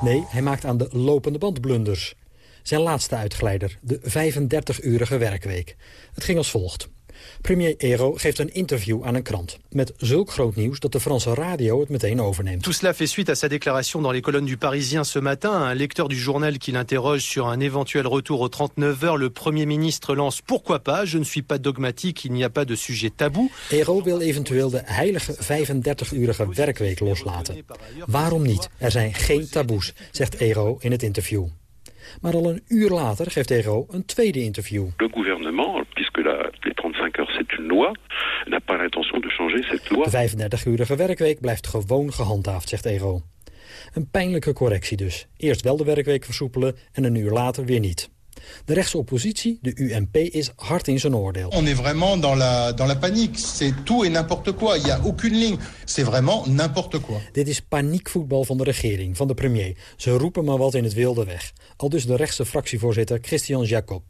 [SPEAKER 34] Nee, hij maakt aan de lopende band blunders. Zijn laatste uitglijder, de 35-urige werkweek. Het ging als volgt. Premier Ayrault geeft een interview aan een krant. Met zulk groot nieuws dat de Franse radio het meteen overneemt.
[SPEAKER 35] Tout cela fait suite à sa déclaration dans les colonnes du Parisien ce matin. Un lecteur du journal qui l'interroge sur un éventuel retour aux 39 heures. Le Premier ministre lance pourquoi pas. Je ne suis pas dogmatique, il n'y a pas de sujet tabou.
[SPEAKER 34] Ayrault wil eventueel de heilige 35-urige werkweek loslaten. Waarom niet? Er zijn geen taboes, zegt Ayrault in het interview. Maar al een uur later geeft Ayrault een tweede interview.
[SPEAKER 36] Le gouvernement, 35 heures c'est une loi, n'a pas l'intention de changer cette loi.
[SPEAKER 34] De 35-urige werkweek blijft gewoon gehandhaafd, zegt Ayrault. Een pijnlijke correctie dus. Eerst wel de werkweek versoepelen en een uur later weer niet. De rechtse oppositie, de UMP, is hard in zijn oordeel.
[SPEAKER 37] On est vraiment dans la, dans la panique. C'est tout et n'importe quoi. Il n'y a aucune ligne. C'est vraiment n'importe quoi.
[SPEAKER 34] Dit is paniekvoetbal van de regering, van de premier. Ze roepen maar wat in het wilde weg. Al dus de rechtse fractievoorzitter Christian Jacob.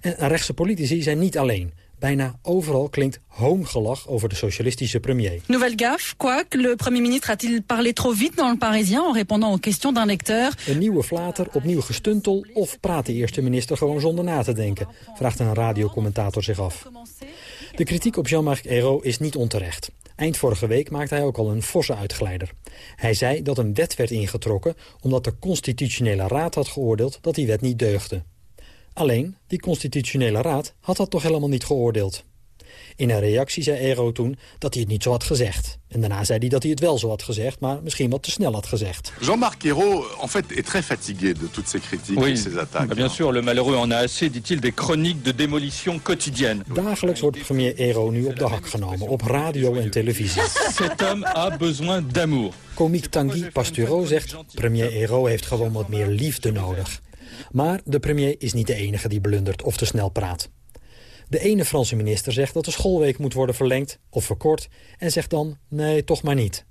[SPEAKER 34] En rechtse politici zijn niet alleen. Bijna overal klinkt hoongelach over de socialistische premier.
[SPEAKER 38] Nouvelle gaffe, quoi Le Premier ministre a-t-il parlé trop vite dans le Parisien en répondant aux questions d'un lecteur
[SPEAKER 34] Een nieuwe flater, opnieuw gestuntel of praat de eerste minister gewoon zonder na te denken? Vraagt een radiocommentator zich af. De kritiek op Jean-Marc Ayrault is niet onterecht. Eind vorige week maakte hij ook al een forse uitglijder. Hij zei dat een wet werd ingetrokken omdat de constitutionele raad had geoordeeld dat die wet niet deugde. Alleen, die constitutionele raad had dat toch helemaal niet geoordeeld. In een reactie zei Ero toen dat hij het niet zo had gezegd. En daarna zei hij dat hij het wel zo had gezegd, maar misschien wat te snel had gezegd.
[SPEAKER 39] Jean-Marc Ayrault, en fait, est très fatigué de toutes ces critiques
[SPEAKER 40] Oui.
[SPEAKER 39] et ces attaques.
[SPEAKER 40] Bien sûr, le malheureux en a assez, dit-il, des chroniques de démolition quotidienne.
[SPEAKER 34] Dagelijks wordt premier Ero nu op de hak genomen, op radio en televisie.
[SPEAKER 40] Cet homme a besoin d'amour.
[SPEAKER 34] Komiek Tanguy Pastureau zegt... premier Ero heeft gewoon wat meer liefde nodig. Maar de premier is niet de enige die blundert of te snel praat. De ene Franse minister zegt dat de schoolweek moet worden verlengd of verkort... en zegt dan, nee, toch maar niet.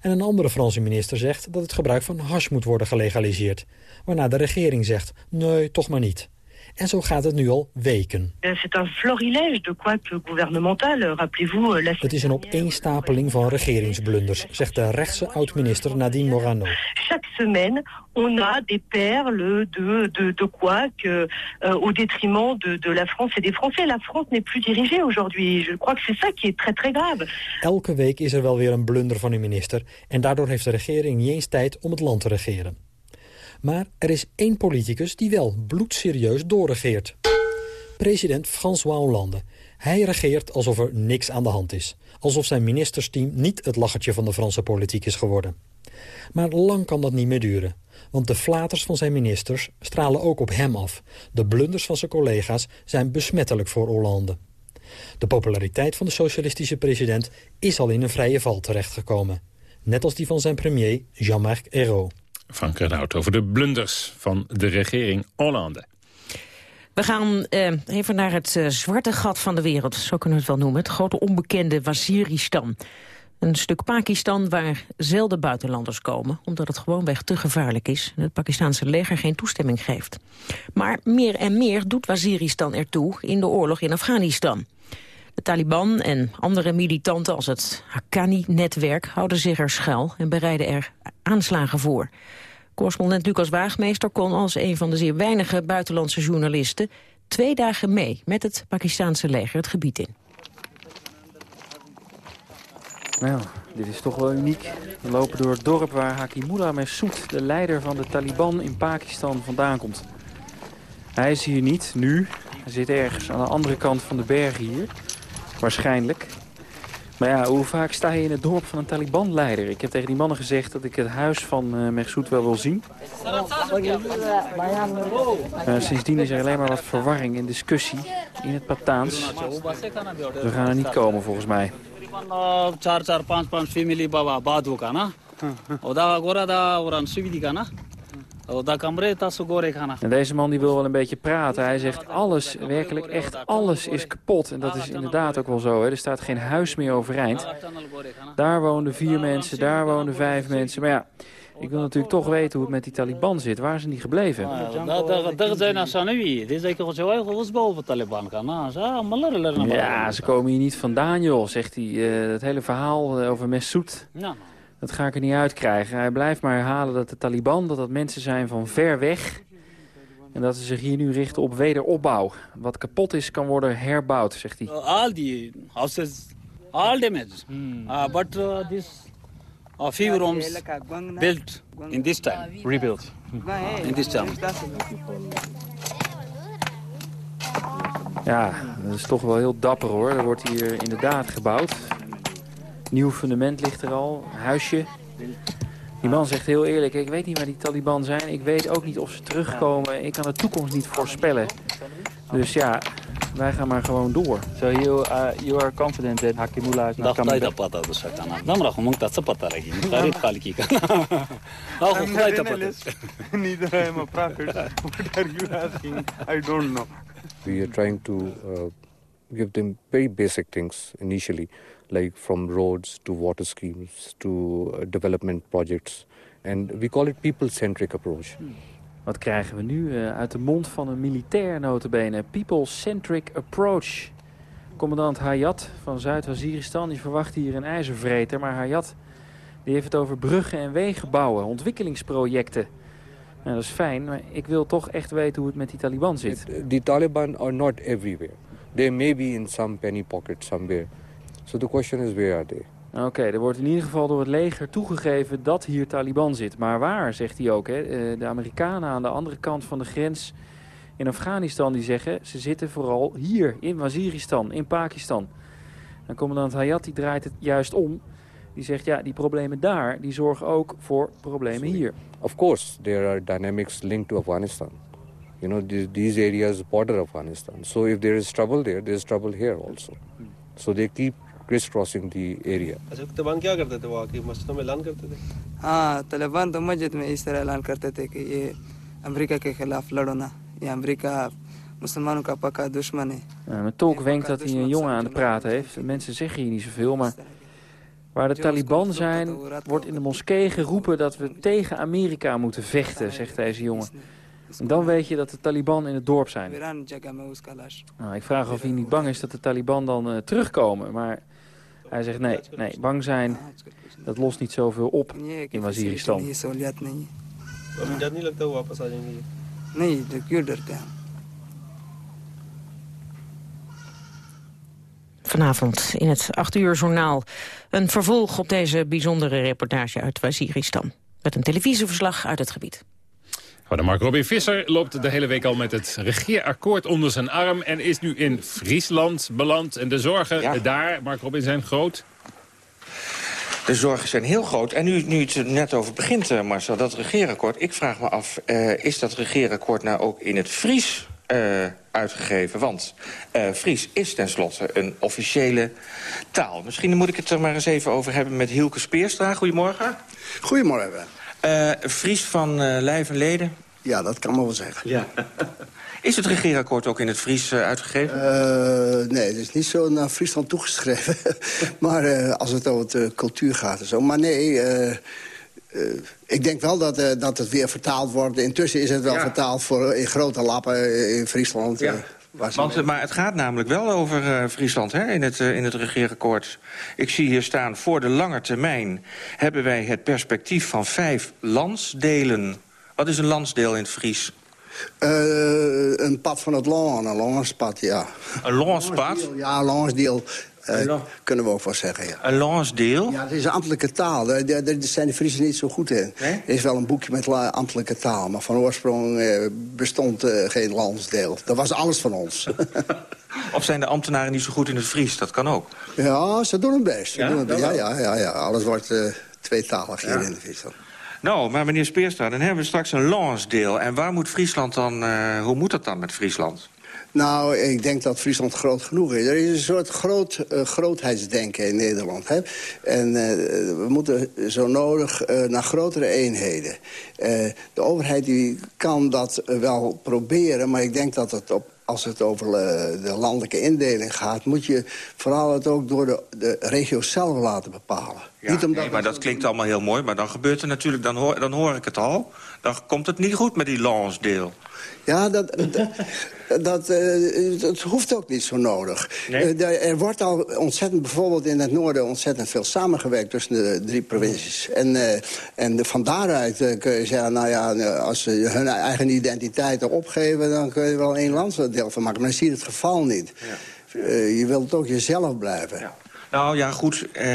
[SPEAKER 34] En een andere Franse minister zegt dat het gebruik van hash moet worden gelegaliseerd. Waarna de regering zegt, nee, toch maar niet. En zo gaat het nu al weken.
[SPEAKER 41] De. Rappelez-vous la
[SPEAKER 34] Het is een opeenstapeling van regeringsblunders, zegt de rechtse oud-minister Nadine Morano.
[SPEAKER 41] chaque semaine, on a des perles de, de, de couacs euh, euh, au détriment de, de la France et des Français. La France n'est plus dirigée aujourd'hui. Je crois que c'est ça qui est très très grave.
[SPEAKER 34] Elke week is er wel weer een blunder van een minister... en daardoor heeft de regering niet eens tijd om het land te regeren. Maar er is één politicus die wel bloedserieus doorregeert. President François Hollande. Hij regeert alsof er niks aan de hand is. Alsof zijn ministersteam niet het lachertje van de Franse politiek is geworden. Maar lang kan dat niet meer duren. Want de flaters van zijn ministers stralen ook op hem af. De blunders van zijn collega's zijn besmettelijk voor Hollande. De populariteit van de socialistische president is al in een vrije val terechtgekomen. Net als die van zijn premier Jean-Marc Ayrault.
[SPEAKER 3] Frank Renaud over de blunders van de regering Hollande.
[SPEAKER 4] We gaan eh, even naar het eh, zwarte gat van de wereld, zo kunnen we het wel noemen. Het grote onbekende Waziristan. Een stuk Pakistan waar zelden buitenlanders komen... omdat het gewoonweg te gevaarlijk is... en het Pakistanse leger geen toestemming geeft. Maar meer en meer doet Waziristan ertoe in de oorlog in Afghanistan. De Taliban en andere militanten als het Haqqani-netwerk... houden zich er schuil en bereiden er aanslagen voor. Correspondent Lucas Waagmeester kon als een van de zeer weinige buitenlandse journalisten... twee dagen mee met het Pakistanse leger het gebied in.
[SPEAKER 42] Nou, dit is toch wel uniek. We lopen door het dorp waar Hakimullah Massoud, de leider van de Taliban in Pakistan, vandaan komt. Hij is hier niet, nu. Hij zit ergens aan de andere kant van de bergen hier. Waarschijnlijk. Maar ja, hoe vaak sta je in het dorp van een Taliban-leider? Ik heb tegen die mannen gezegd dat ik het huis van uh, wel wil zien. Eh, sindsdien is er alleen maar wat verwarring en discussie in het Pataans. We gaan er niet komen volgens mij. En deze man die wil wel een beetje praten. Hij zegt alles, werkelijk echt alles is kapot. En dat is inderdaad ook wel zo. Hè. Er staat geen huis meer overeind. Daar woonden vier mensen, daar woonden vijf mensen. Maar ja, ik wil natuurlijk toch weten hoe het met die Taliban zit. Waar zijn die gebleven?
[SPEAKER 43] daar zijn naar Sanawi. Dit is eigenlijk zo heel goed boven Taliban gaan.
[SPEAKER 42] Ja, ze komen hier niet vandaan, joh, zegt hij. Uh, het hele verhaal over Messoud. Dat ga ik er niet uitkrijgen. Hij blijft maar herhalen dat de Taliban, dat dat mensen zijn van ver weg. En dat ze zich hier nu richten op wederopbouw. Wat kapot is, kan worden herbouwd, zegt hij.
[SPEAKER 43] All the houses, all damaged. Hmm. Uh, but uh, this a few rooms built in this time.
[SPEAKER 42] Rebuilt.
[SPEAKER 43] In this time.
[SPEAKER 42] Ja, dat is toch wel heel dapper hoor. Er wordt hier inderdaad gebouwd. Nieuw fundament ligt er al, huisje. Die man zegt heel eerlijk, ik weet niet waar die Taliban zijn. Ik weet ook niet of ze terugkomen. Ik kan de toekomst niet voorspellen. Dus ja, wij gaan maar gewoon door. So you, uh, you are confident that Hakimullah is not coming back?
[SPEAKER 43] dus kana. Namra khumung tatsa pata lagi. Kharib khalki kana. Ah, khudai ta pata.
[SPEAKER 44] Neither I am a prophet. What are you asking? I don't know.
[SPEAKER 33] We are trying to uh, give them very basic things initially, like from roads to water schemes to uh, development projects. And we call it people-centric approach.
[SPEAKER 42] Wat krijgen we nu uh, uit de mond van een militair notabene? People-centric approach. Commandant Hayat van Zuid-Waziristan die verwacht hier een ijzervreter. Maar Hayat die heeft het over bruggen en wegen bouwen, ontwikkelingsprojecten. Nou, dat is fijn, maar ik wil toch echt weten hoe het met die Taliban zit.
[SPEAKER 33] The Taliban are not everywhere. They may be in some penny pocket somewhere. So the question is, where are they?
[SPEAKER 42] Oké, okay, er wordt in ieder geval door het leger toegegeven dat hier Taliban zit. Maar waar, zegt hij ook. Hè? De Amerikanen aan de andere kant van de grens in Afghanistan die zeggen... ze zitten vooral hier, in Waziristan, in Pakistan. En commandant Hayat die draait het juist om. Die zegt, ja, die problemen daar, die zorgen ook voor problemen hier.
[SPEAKER 33] Of course, there are dynamics linked to Afghanistan. You know, these, these areas border Afghanistan. So if there is trouble there, there is trouble here also. So they keep crisscrossing the area.
[SPEAKER 37] अच्छा तबान क्या करते थे वो आके मस्जिदों में ऐलान करते थे
[SPEAKER 45] हाँ तालिबान तो मस्जिद में इस तरह ऐलान करते थे कि ये अमेरिका के खिलाफ लड़ो ना ये अमेरिका मुसलमानों का पक्का दुश्मन है
[SPEAKER 42] Uh, mijn tolk wenkt dat hij een jongen aan het praten heeft. Mensen zeggen hier niet zoveel, maar waar de Taliban zijn... wordt in de moskee geroepen dat we tegen Amerika moeten vechten, zegt deze jongen. En dan weet je dat de Taliban in het dorp zijn.
[SPEAKER 45] Iran जगह में उसका लाश
[SPEAKER 42] Nou, ik vraag of hij niet bang is dat de Taliban dan eh, terugkomen. Maar hij zegt nee, nee, bang zijn, dat lost niet zoveel op in Waziristan.
[SPEAKER 45] Nee, de Kurderkan.
[SPEAKER 4] Vanavond in het 8 uur journaal. Een vervolg op deze bijzondere reportage uit Waziristan. Met een televisieverslag uit het gebied.
[SPEAKER 3] De Mark Robin Visser loopt de hele week al met het regeerakkoord onder zijn arm... en is nu in Friesland beland. En de zorgen daar, Mark Robin, zijn groot.
[SPEAKER 16] De zorgen zijn heel groot. En nu, nu het er net over begint, eh, Marcel, dat regeerakkoord... ik vraag me af, eh, is dat regeerakkoord nou ook in het Fries eh, uitgegeven? Want eh, Fries is tenslotte een officiële taal. Misschien moet ik het er maar eens even over hebben met Hielke Speerstra. Goedemorgen.
[SPEAKER 46] Goedemorgen.
[SPEAKER 16] Eh, Fries van eh lijf en leden?
[SPEAKER 46] Ja, dat kan maar wel zeggen.
[SPEAKER 16] Ja. *laughs* Is het regeerakkoord ook in het Fries eh, uitgegeven?
[SPEAKER 46] Eh, nee, het is niet zo naar Friesland toegeschreven. *laughs* maar eh, als het over de cultuur gaat en zo. Maar nee, eh, eh, ik denk wel dat, eh, dat het weer vertaald wordt. Intussen is het wel
[SPEAKER 16] Ja.
[SPEAKER 46] vertaald voor, in grote lappen eh, in Friesland.
[SPEAKER 16] Ja. Want, maar het gaat namelijk wel over eh, Friesland hè, in, het, eh, in het regeerakkoord. Ik zie hier staan, voor de lange termijn hebben wij het perspectief van vijf landsdelen. Wat is een landsdeel in het Fries?
[SPEAKER 46] Eh, een pad van het Long, een Longspad, ja.
[SPEAKER 16] Een landspad?
[SPEAKER 46] Ja, een Longsdeel. Eh, kunnen we ook wel zeggen, ja.
[SPEAKER 16] Een landsdeel?
[SPEAKER 46] Ja, het is een ambtelijke taal. Daar, daar, daar zijn de Friesen niet zo goed in. Er is wel een boekje met ambtelijke taal. Maar van oorsprong eh, bestond eh, geen landsdeel. Dat was alles van ons. *laughs*
[SPEAKER 16] Of zijn de ambtenaren niet zo goed in het Fries? Dat kan ook.
[SPEAKER 46] ja, ze doen het best.
[SPEAKER 16] Ja,
[SPEAKER 46] doen het best.
[SPEAKER 16] dat
[SPEAKER 46] Ja, ja, ja, ja. Alles wordt tweetalig hier
[SPEAKER 16] Ja.
[SPEAKER 46] in de Friesland.
[SPEAKER 16] Nou, maar meneer Speerstra, dan hebben we straks een landsdeel. En waar moet Friesland dan, hoe moet dat dan met Friesland?
[SPEAKER 46] Nou, ik denk dat Friesland groot genoeg is. Er is een soort groot, eh, grootheidsdenken in Nederland. Hè? En eh, we moeten zo nodig eh, naar grotere eenheden. De overheid die kan dat wel proberen, maar ik denk dat het op als het over de landelijke indeling gaat... moet je vooral het ook door de, de regio's zelf laten bepalen.
[SPEAKER 16] Ja,
[SPEAKER 46] Niet omdat
[SPEAKER 16] nee, maar dat klinkt allemaal heel mooi. Maar dan gebeurt er natuurlijk, dan hoor, dan hoor ik het al. Dan komt het niet goed met die landsdeel.
[SPEAKER 46] Ja, dat, *laughs* dat, dat, eh, dat hoeft ook niet zo nodig. Eh, er wordt al ontzettend, bijvoorbeeld in het noorden... ontzettend veel samengewerkt tussen de drie provincies. En, eh, en de- van daaruit kun je zeggen... nou ja, als ze hun eigen identiteiten opgeven... dan kun je wel één landsdeel van maken. Maar je het geval niet. Eh, je wilt ook jezelf blijven.
[SPEAKER 16] Nou ja, goed, eh,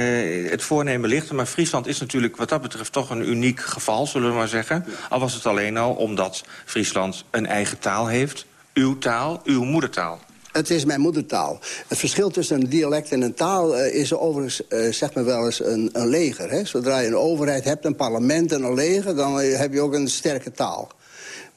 [SPEAKER 16] het voornemen ligt. Maar Friesland is natuurlijk wat dat betreft toch een uniek geval, zullen we maar zeggen. Al was het alleen al omdat Friesland een eigen taal heeft. Uw taal, uw moedertaal.
[SPEAKER 46] Het is mijn moedertaal. Het verschil tussen een dialect en een taal eh, is overigens, eh, zeg maar wel eens, een, een leger. Hè? Zodra je een overheid hebt, een parlement en een leger... dan eh, heb je ook een sterke taal.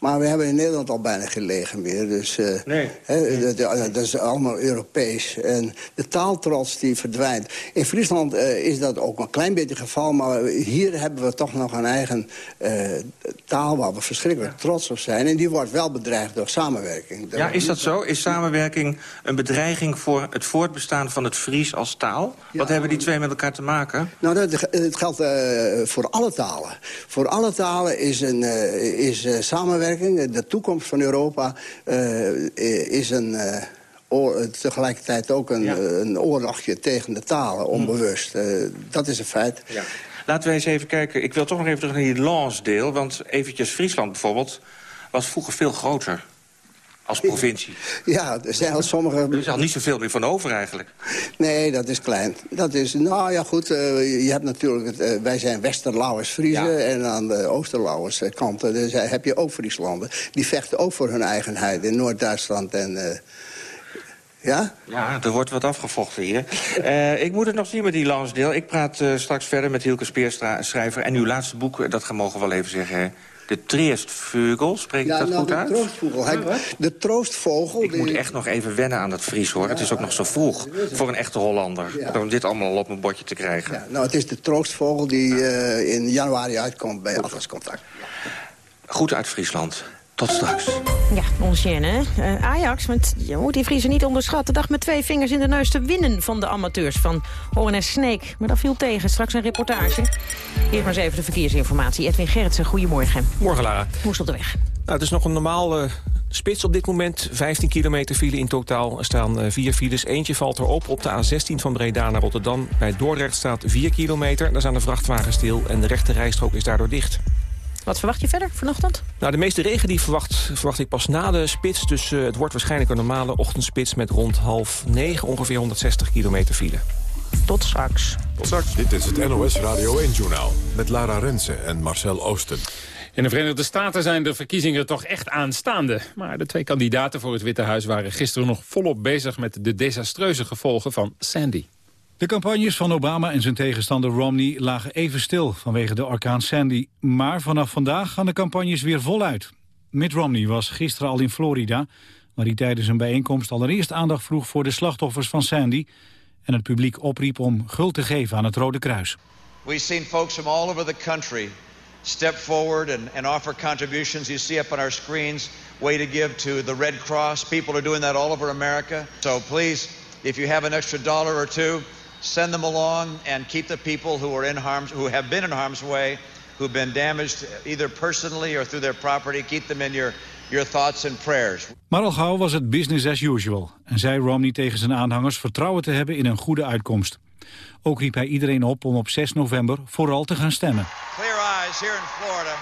[SPEAKER 46] Maar we hebben in Nederland al bijna geen leger meer. Dus eh, hè, dat, dat is allemaal Europees. En de taaltrots die verdwijnt. In Friesland eh, is dat ook een klein beetje het geval. Maar hier hebben we toch nog een eigen eh, taal waar we verschrikkelijk trots op zijn. En die wordt wel bedreigd door samenwerking.
[SPEAKER 16] Ja, is dat zo? Is samenwerking een bedreiging voor het voortbestaan van het Fries als taal? Wat hebben die twee met elkaar te maken?
[SPEAKER 46] Nou, dat, het geldt voor alle talen. Voor alle talen is, een, is eh, samenwerking, de toekomst van Europa, eh, is een, eh, oor- tegelijkertijd ook een, eh, een oorlogje tegen de talen, onbewust. Eh, dat is een feit.
[SPEAKER 16] Ja. Laten we eens even kijken. Ik wil toch nog even terug naar die landsdeel. Want eventjes Friesland bijvoorbeeld was vroeger veel groter. Als provincie. *laughs*
[SPEAKER 46] Ja, er zijn al sommige...
[SPEAKER 16] Er is al niet zoveel meer van over eigenlijk.
[SPEAKER 46] Nee, dat is klein. Dat is, nou ja, goed, eh, je hebt natuurlijk... Het, eh, wij zijn Westerlauwers Friesen en aan de Oosterlauwers kanten dus, eh, heb je ook Frieslanden. Die vechten ook voor hun eigenheid in Noord-Duitsland en... Ja?
[SPEAKER 16] Ja, er wordt wat afgevochten hier. Uh, ik moet het nog zien met die Lansdeel. Ik praat uh, straks verder met Hielke Speerschrijver. En uw laatste boek, dat mogen we wel even zeggen... De Triestvogel, spreek ik
[SPEAKER 46] ja,
[SPEAKER 16] dat
[SPEAKER 46] nou,
[SPEAKER 16] goed
[SPEAKER 46] de
[SPEAKER 16] uit?
[SPEAKER 46] Troostvogel. Hij, de troostvogel...
[SPEAKER 16] Ik moet echt nog even wennen aan dat Fries, hoor. Het is ook nog zo vroeg voor een echte Hollander.
[SPEAKER 46] Ja.
[SPEAKER 16] Om dit allemaal al op mijn bordje te krijgen.
[SPEAKER 46] Ja, nou, het is de troostvogel die uh, in januari uitkomt bij Atlas Contact.
[SPEAKER 16] Goed uit Friesland. Tot straks.
[SPEAKER 4] Ja, onzien, hè? Uh, Ajax, want je moet die Friese niet onderschatten. Dag met twee vingers in de neus te winnen van de amateurs van ONS Sneek. Maar dat viel tegen. Straks een reportage. Eerst maar eens even de verkeersinformatie. Edwin Gerritsen, goedemorgen.
[SPEAKER 29] Morgen, Lara.
[SPEAKER 4] Hoe is het op de weg?
[SPEAKER 29] Nou, het is nog een normaal uh, spits op dit moment. 15 kilometer file in totaal. Er staan uh, vier files. Eentje valt erop op de A16 van Breda naar Rotterdam. Bij Dordrecht staat 4 kilometer. Daar staan de vrachtwagens stil en de rechte rijstrook is daardoor dicht.
[SPEAKER 4] Wat verwacht je verder vanochtend?
[SPEAKER 29] Nou, de meeste regen die verwacht, verwacht ik pas na de spits. Dus uh, het wordt waarschijnlijk een normale ochtendspits... met rond half negen ongeveer 160 kilometer file.
[SPEAKER 4] Tot straks.
[SPEAKER 5] Tot straks. Dit is het NOS Radio 1-journaal. Met Lara Rensen en Marcel Oosten.
[SPEAKER 3] In de Verenigde Staten zijn de verkiezingen toch echt aanstaande. Maar de twee kandidaten voor het Witte Huis waren gisteren nog volop bezig... met de desastreuze gevolgen van Sandy.
[SPEAKER 1] De campagnes van Obama en zijn tegenstander Romney lagen even stil vanwege de orkaan Sandy. Maar vanaf vandaag gaan de campagnes weer voluit. Mitt Romney was gisteren al in Florida, waar hij tijdens een bijeenkomst allereerst aandacht vroeg voor de slachtoffers van Sandy en het publiek opriep om guld te geven aan het Rode Kruis.
[SPEAKER 47] We've seen folks from all over the country step forward and, and offer contributions. You see up on our screens, way to give to the Red Cross. People are doing that all over America. So please, if you have an extra dollar or two, send them along and keep the people who are in harm's who have been in harm's way, who've been damaged either personally or through their property, keep them in your your thoughts and prayers.
[SPEAKER 1] Maar al gauw was het business as usual en zei Romney tegen zijn aanhangers vertrouwen te hebben in een goede uitkomst. Ook riep hij iedereen op om op 6 november vooral te gaan stemmen.
[SPEAKER 47] Clear eyes here in Florida,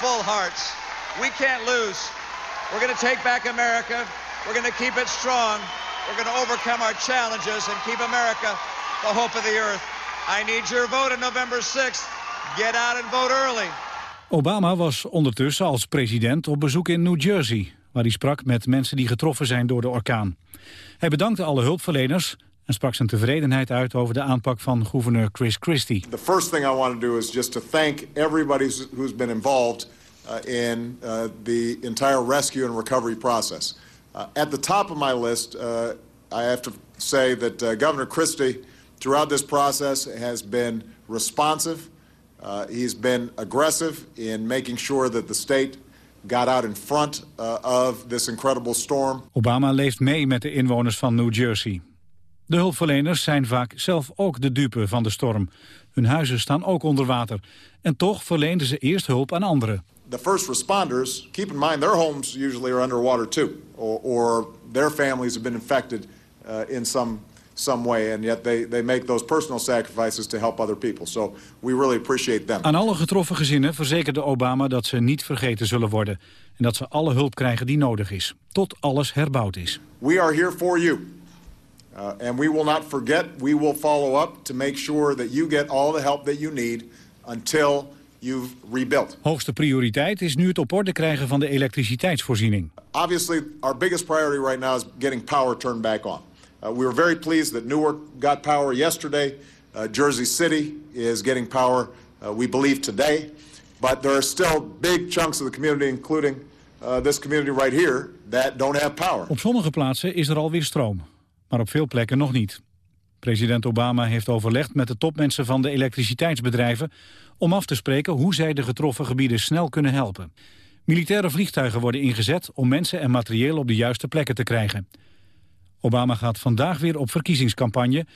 [SPEAKER 47] full hearts. We can't lose. We're going to take back America. We're going to keep it strong. We're going to overcome our challenges and keep America the hope of the earth. I need your vote on November 6th. Get out and vote early.
[SPEAKER 1] Obama was ondertussen als president op bezoek in New Jersey... waar hij sprak met mensen die getroffen zijn door de orkaan. Hij bedankte alle hulpverleners en sprak zijn tevredenheid uit over de aanpak van gouverneur Chris Christie.
[SPEAKER 48] The first thing I want to do is just to thank everybody who's been involved uh, in uh, the entire rescue and recovery process. Uh, at the top of my list, uh, I have to say that uh, Governor Christie throughout this process has been responsive. Uh, he's been aggressive in making sure that the state got out in front uh, of this incredible storm.
[SPEAKER 1] Obama leeft mee met de inwoners van New Jersey. De hulpverleners zijn vaak zelf ook de dupe van de storm. Hun huizen staan ook onder water. En toch verleenden ze eerst hulp aan anderen.
[SPEAKER 48] The first responders, keep in mind their homes usually are underwater too. Or, or their families have been infected uh, in some some way, and yet they, they make those personal sacrifices to help other people. So we really appreciate them.
[SPEAKER 1] Aan alle getroffen gezinnen verzekerde Obama dat ze niet vergeten zullen worden. En dat ze alle hulp krijgen die nodig is. Tot alles herbouwd is.
[SPEAKER 48] We are here for you. Uh, and we will not forget, we will follow up to make sure that you get all the help that you need until you've rebuilt.
[SPEAKER 1] Hoogste prioriteit is nu het op orde krijgen van de elektriciteitsvoorziening.
[SPEAKER 48] Obviously, our biggest priority right now is getting power turned back on. Uh, we were very pleased that Newark got power yesterday. Uh, Jersey City is getting power, uh, we believe, today. But there are still big chunks of the community, including this community right here, that don't have power.
[SPEAKER 1] Op sommige plaatsen is er alweer stroom, maar op veel plekken nog niet. President Obama heeft overlegd met de topmensen van de elektriciteitsbedrijven... om af te spreken hoe zij de getroffen gebieden snel kunnen helpen. Militaire vliegtuigen worden ingezet om mensen en materieel op de juiste plekken te krijgen. Obama gaat vandaag weer op verkiezingscampagne...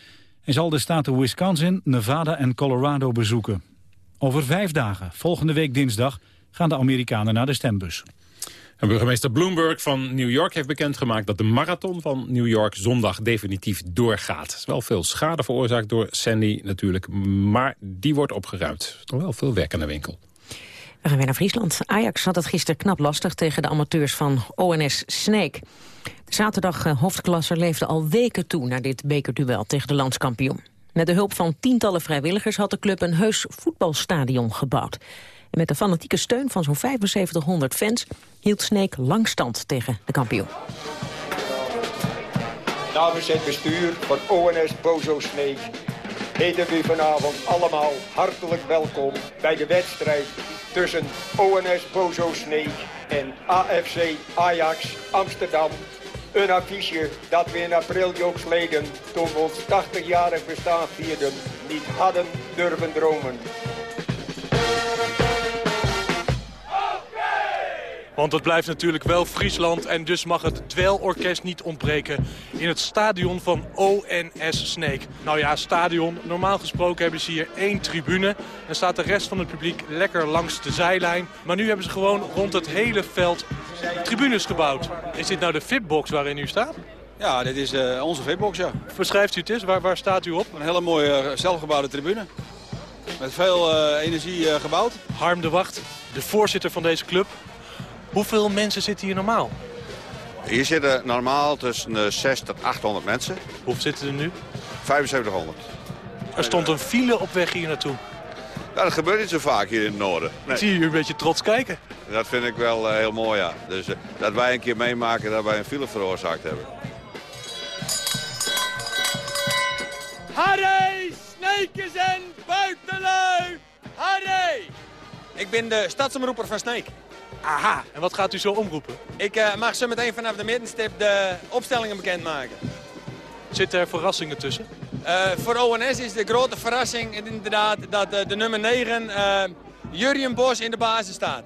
[SPEAKER 1] en zal de staten Wisconsin, Nevada en Colorado bezoeken. Over vijf dagen, volgende week dinsdag, gaan de Amerikanen naar de stembus.
[SPEAKER 3] Burgemeester Bloomberg van New York heeft bekendgemaakt... dat de marathon van New York zondag definitief doorgaat. Er is wel veel schade veroorzaakt door Sandy natuurlijk... maar die wordt opgeruimd. Toch wel veel werk aan de winkel.
[SPEAKER 4] We gaan weer naar Friesland. Ajax had het gisteren knap lastig tegen de amateurs van ONS Snake. De zaterdag uh, hoofdklasser leefde al weken toe naar dit bekerduel tegen de landskampioen. Met de hulp van tientallen vrijwilligers had de club een heus voetbalstadion gebouwd. En met de fanatieke steun van zo'n 7500 fans hield Sneek lang stand tegen de kampioen.
[SPEAKER 37] Namens het bestuur van ONS Bozo Sneek heten we vanavond allemaal hartelijk welkom bij de wedstrijd tussen ONS Bozo Sneek en AFC Ajax Amsterdam. Een affiche dat we in april jongstleden, toen we ons 80-jarig bestaan vierden, niet hadden durven dromen.
[SPEAKER 49] Want het blijft natuurlijk wel Friesland en dus mag het dweilorkest niet ontbreken in het stadion van ONS Sneek. Nou ja, stadion. Normaal gesproken hebben ze hier één tribune en staat de rest van het publiek lekker langs de zijlijn. Maar nu hebben ze gewoon rond het hele veld tribunes gebouwd. Is dit nou de fitbox waarin u staat?
[SPEAKER 37] Ja, dit is uh, onze fitbox, ja.
[SPEAKER 49] Beschrijft u het eens? Waar, waar staat u op?
[SPEAKER 37] Een hele mooie uh, zelfgebouwde tribune. Met veel uh, energie gebouwd.
[SPEAKER 49] Harm de Wacht, de voorzitter van deze club. Hoeveel mensen zitten hier normaal?
[SPEAKER 37] Hier zitten normaal tussen de 60 en 800 mensen.
[SPEAKER 49] Hoeveel zitten er nu?
[SPEAKER 37] 7500.
[SPEAKER 49] Er stond een file op weg hier naartoe.
[SPEAKER 37] Ja, dat gebeurt niet zo vaak hier in het noorden.
[SPEAKER 49] Nee. Ik zie je een beetje trots kijken.
[SPEAKER 37] Dat vind ik wel uh, heel mooi, ja. Dus uh, dat wij een keer meemaken dat wij een file veroorzaakt hebben.
[SPEAKER 50] Harry, Sneekjes en buitenlui! Harry!
[SPEAKER 51] Ik ben de stadsomroeper van Sneek.
[SPEAKER 49] Aha, en wat gaat u zo omroepen?
[SPEAKER 51] Ik uh, mag zo meteen vanaf de middenstip de opstellingen bekendmaken.
[SPEAKER 49] Zitten er verrassingen tussen?
[SPEAKER 51] Uh, voor ONS is de grote verrassing inderdaad dat uh, de nummer 9 uh, Jurjen Bos in de basis staat.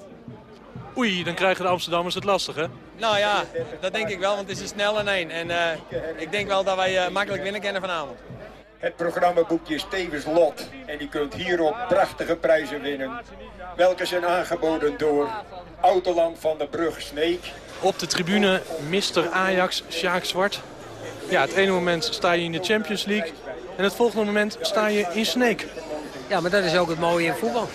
[SPEAKER 49] Oei, dan krijgen de Amsterdammers het lastig, hè?
[SPEAKER 51] Nou ja, dat denk ik wel, want het is een snel en één. En ik denk wel dat wij makkelijk winnen kunnen vanavond.
[SPEAKER 37] Het programmaboekje is tevens lot. En je kunt hierop prachtige prijzen winnen. Welke zijn aangeboden door Autoland van de Brug Sneek.
[SPEAKER 49] Op de tribune Mr. Ajax, Sjaak Zwart. Ja, het ene moment sta je in de Champions League. En het volgende moment sta je in Sneek.
[SPEAKER 52] Ja, maar dat is ook het mooie in voetbal.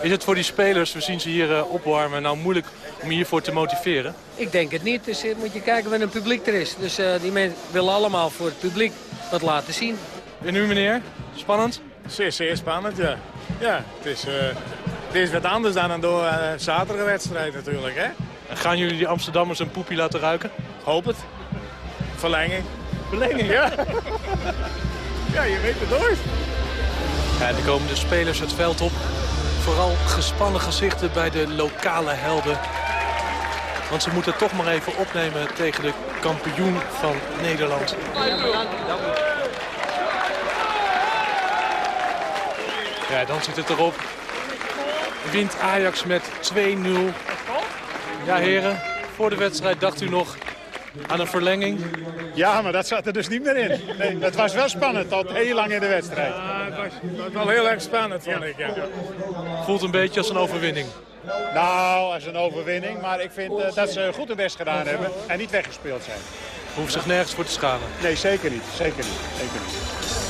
[SPEAKER 49] Is het voor die spelers, we zien ze hier uh, opwarmen, nou moeilijk om hiervoor te motiveren?
[SPEAKER 52] Ik denk het niet. Dus uh, moet je kijken wat een publiek er is. Dus uh, die mensen willen allemaal voor het publiek wat laten zien.
[SPEAKER 49] En u meneer? Spannend?
[SPEAKER 53] Zeer, zeer spannend, ja. Ja, het is, het is wat anders dan een door, zaterdagwedstrijd natuurlijk, hè.
[SPEAKER 49] En gaan jullie die Amsterdammers een poepie laten ruiken?
[SPEAKER 53] Hoop het. Verlenging.
[SPEAKER 49] Verlenging?
[SPEAKER 53] Ja. ja, je weet het nooit.
[SPEAKER 49] Ja, er komen de spelers het veld op. Vooral gespannen gezichten bij de lokale helden. Want ze moeten toch maar even opnemen tegen de kampioen van Nederland. Ja, dan zit het erop. Wint Ajax met 2-0. Ja, heren, voor de wedstrijd dacht u nog aan een verlenging?
[SPEAKER 53] Ja, maar dat zat er dus niet meer in. Nee, het was wel spannend, tot heel lang in de wedstrijd. Ja, het was, het was wel heel erg spannend, vond ik. Ja.
[SPEAKER 49] Voelt een beetje als een overwinning.
[SPEAKER 53] Nou, als een overwinning. Maar ik vind uh, dat ze goed hun best gedaan hebben en niet weggespeeld zijn.
[SPEAKER 49] Hoeft zich nergens voor te schamen?
[SPEAKER 53] Nee, zeker niet. Zeker niet. Zeker niet.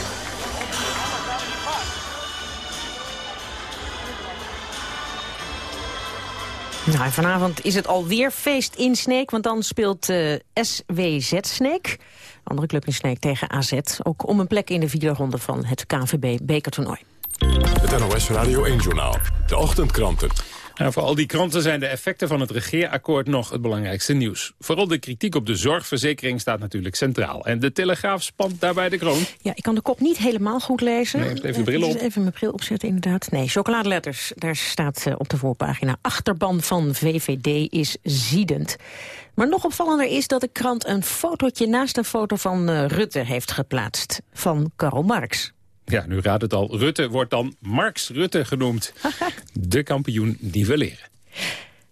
[SPEAKER 4] Nou, vanavond is het alweer feest in Sneek, want dan speelt uh, SWZ Sneek, andere club in Sneek, tegen AZ. Ook om een plek in de vierde ronde van het KVB bekertoernooi.
[SPEAKER 54] Het NOS Radio 1-journaal, de ochtendkranten.
[SPEAKER 3] Nou, voor al die kranten zijn de effecten van het regeerakkoord nog het belangrijkste nieuws. Vooral de kritiek op de zorgverzekering staat natuurlijk centraal. En de Telegraaf spant daarbij de kroon.
[SPEAKER 4] Ja, ik kan de kop niet helemaal goed lezen.
[SPEAKER 3] Nee, even bril op.
[SPEAKER 4] Even mijn bril opzetten, inderdaad. Nee, chocoladeletters. Daar staat uh, op de voorpagina. Achterban van VVD is ziedend. Maar nog opvallender is dat de krant een fotootje naast een foto van uh, Rutte heeft geplaatst. Van Karl Marx.
[SPEAKER 3] Ja, nu raadt het al. Rutte wordt dan Marx Rutte genoemd. *laughs* De kampioen die we leren.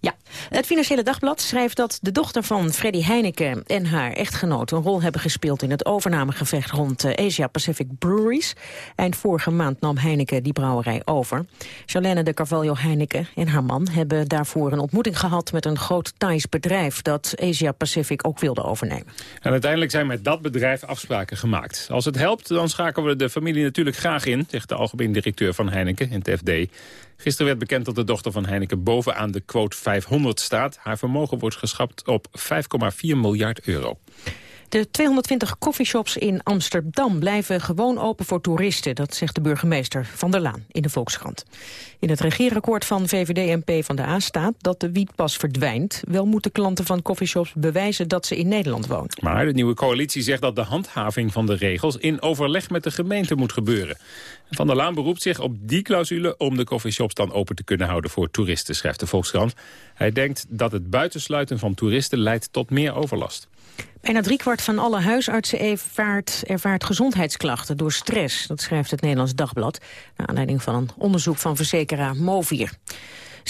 [SPEAKER 4] Ja, het Financiële Dagblad schrijft dat de dochter van Freddy Heineken en haar echtgenoot een rol hebben gespeeld in het overnamegevecht rond eh, Asia Pacific Breweries. Eind vorige maand nam Heineken die brouwerij over. Charlene de Carvalho Heineken en haar man hebben daarvoor een ontmoeting gehad met een groot Thais bedrijf dat Asia Pacific ook wilde overnemen.
[SPEAKER 3] En uiteindelijk zijn met dat bedrijf afspraken gemaakt. Als het helpt, dan schakelen we de familie natuurlijk graag in, zegt de algemeen directeur van Heineken in het FD. Gisteren werd bekend dat de dochter van Heineken bovenaan de quote 500 staat. Haar vermogen wordt geschat op 5,4 miljard euro.
[SPEAKER 4] De 220 coffeeshops in Amsterdam blijven gewoon open voor toeristen. Dat zegt de burgemeester Van der Laan in de Volkskrant. In het regeerakkoord van VVD en P van de A staat dat de wietpas verdwijnt. Wel moeten klanten van coffeeshops bewijzen dat ze in Nederland wonen.
[SPEAKER 3] Maar de nieuwe coalitie zegt dat de handhaving van de regels... in overleg met de gemeente moet gebeuren. Van der Laan beroept zich op die clausule... om de coffeeshops dan open te kunnen houden voor toeristen, schrijft de Volkskrant. Hij denkt dat het buitensluiten van toeristen leidt tot meer overlast.
[SPEAKER 4] Bijna driekwart van alle huisartsen ervaart, gezondheidsklachten door stress. Dat schrijft het Nederlands Dagblad. Naar aanleiding van een onderzoek van verzekeraar Movier.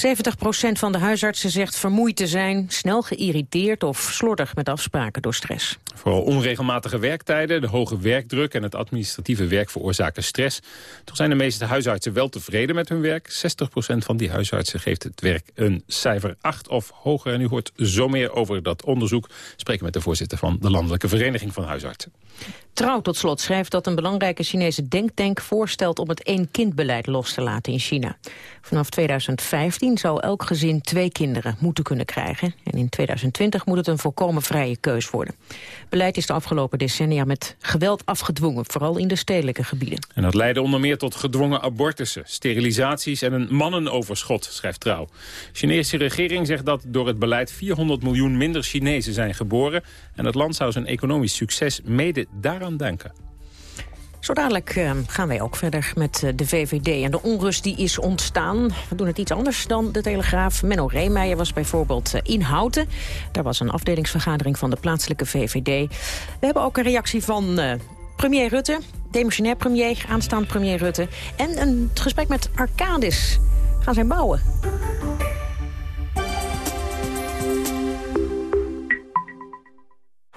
[SPEAKER 4] 70% van de huisartsen zegt vermoeid te zijn... snel geïrriteerd of slordig met afspraken door stress.
[SPEAKER 3] Vooral onregelmatige werktijden, de hoge werkdruk... en het administratieve werk veroorzaken stress. Toch zijn de meeste huisartsen wel tevreden met hun werk. 60% van die huisartsen geeft het werk een cijfer 8 of hoger. En u hoort zo meer over dat onderzoek. Spreken met de voorzitter van de Landelijke Vereniging van Huisartsen.
[SPEAKER 4] Trouw tot slot schrijft dat een belangrijke Chinese denktank voorstelt om het één-kindbeleid los te laten in China. Vanaf 2015 zou elk gezin twee kinderen moeten kunnen krijgen. En in 2020 moet het een volkomen vrije keus worden. Beleid is de afgelopen decennia met geweld afgedwongen, vooral in de stedelijke gebieden.
[SPEAKER 3] En dat leidde onder meer tot gedwongen abortussen, sterilisaties en een mannenoverschot, schrijft Trouw. De Chinese regering zegt dat door het beleid 400 miljoen minder Chinezen zijn geboren. En het land zou zijn economisch succes mede daaraan denken.
[SPEAKER 4] Zo dadelijk uh, gaan wij ook verder met uh, de VVD en de onrust die is ontstaan. We doen het iets anders dan de Telegraaf. Menno Reemeijer was bijvoorbeeld uh, in Houten. Daar was een afdelingsvergadering van de plaatselijke VVD. We hebben ook een reactie van premier Rutte, demissionair premier, aanstaand premier Rutte... en een gesprek met Arcadis. Gaan zij bouwen.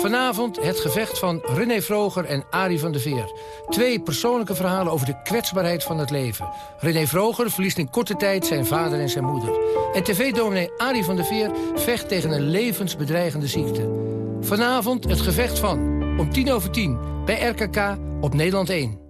[SPEAKER 55] Vanavond het gevecht van René Vroger en Arie van der Veer. Twee persoonlijke verhalen over de kwetsbaarheid van het leven. René Vroger verliest in korte tijd zijn vader en zijn moeder. En tv-dominee Arie van der Veer vecht tegen een levensbedreigende ziekte. Vanavond het gevecht van, om tien over tien, bij RKK op Nederland 1.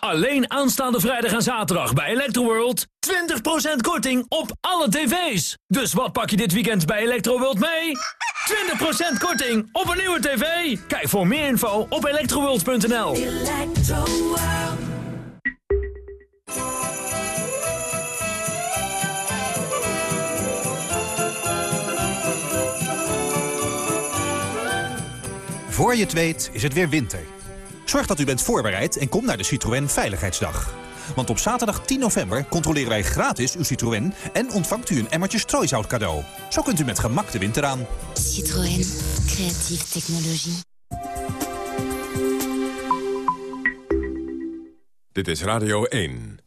[SPEAKER 56] Alleen aanstaande vrijdag en zaterdag bij Electroworld. 20% korting op alle tv's. Dus wat pak je dit weekend bij Electroworld mee? 20% korting op een nieuwe tv. Kijk voor meer info op electroworld.nl.
[SPEAKER 57] Voor je het weet is het weer winter. Zorg dat u bent voorbereid en kom naar de Citroën Veiligheidsdag. Want op zaterdag 10 november controleren wij gratis uw Citroën... en ontvangt u een emmertje strooisout cadeau. Zo kunt u met gemak de winter aan.
[SPEAKER 58] Citroën. Creatieve technologie.
[SPEAKER 54] Dit is Radio 1.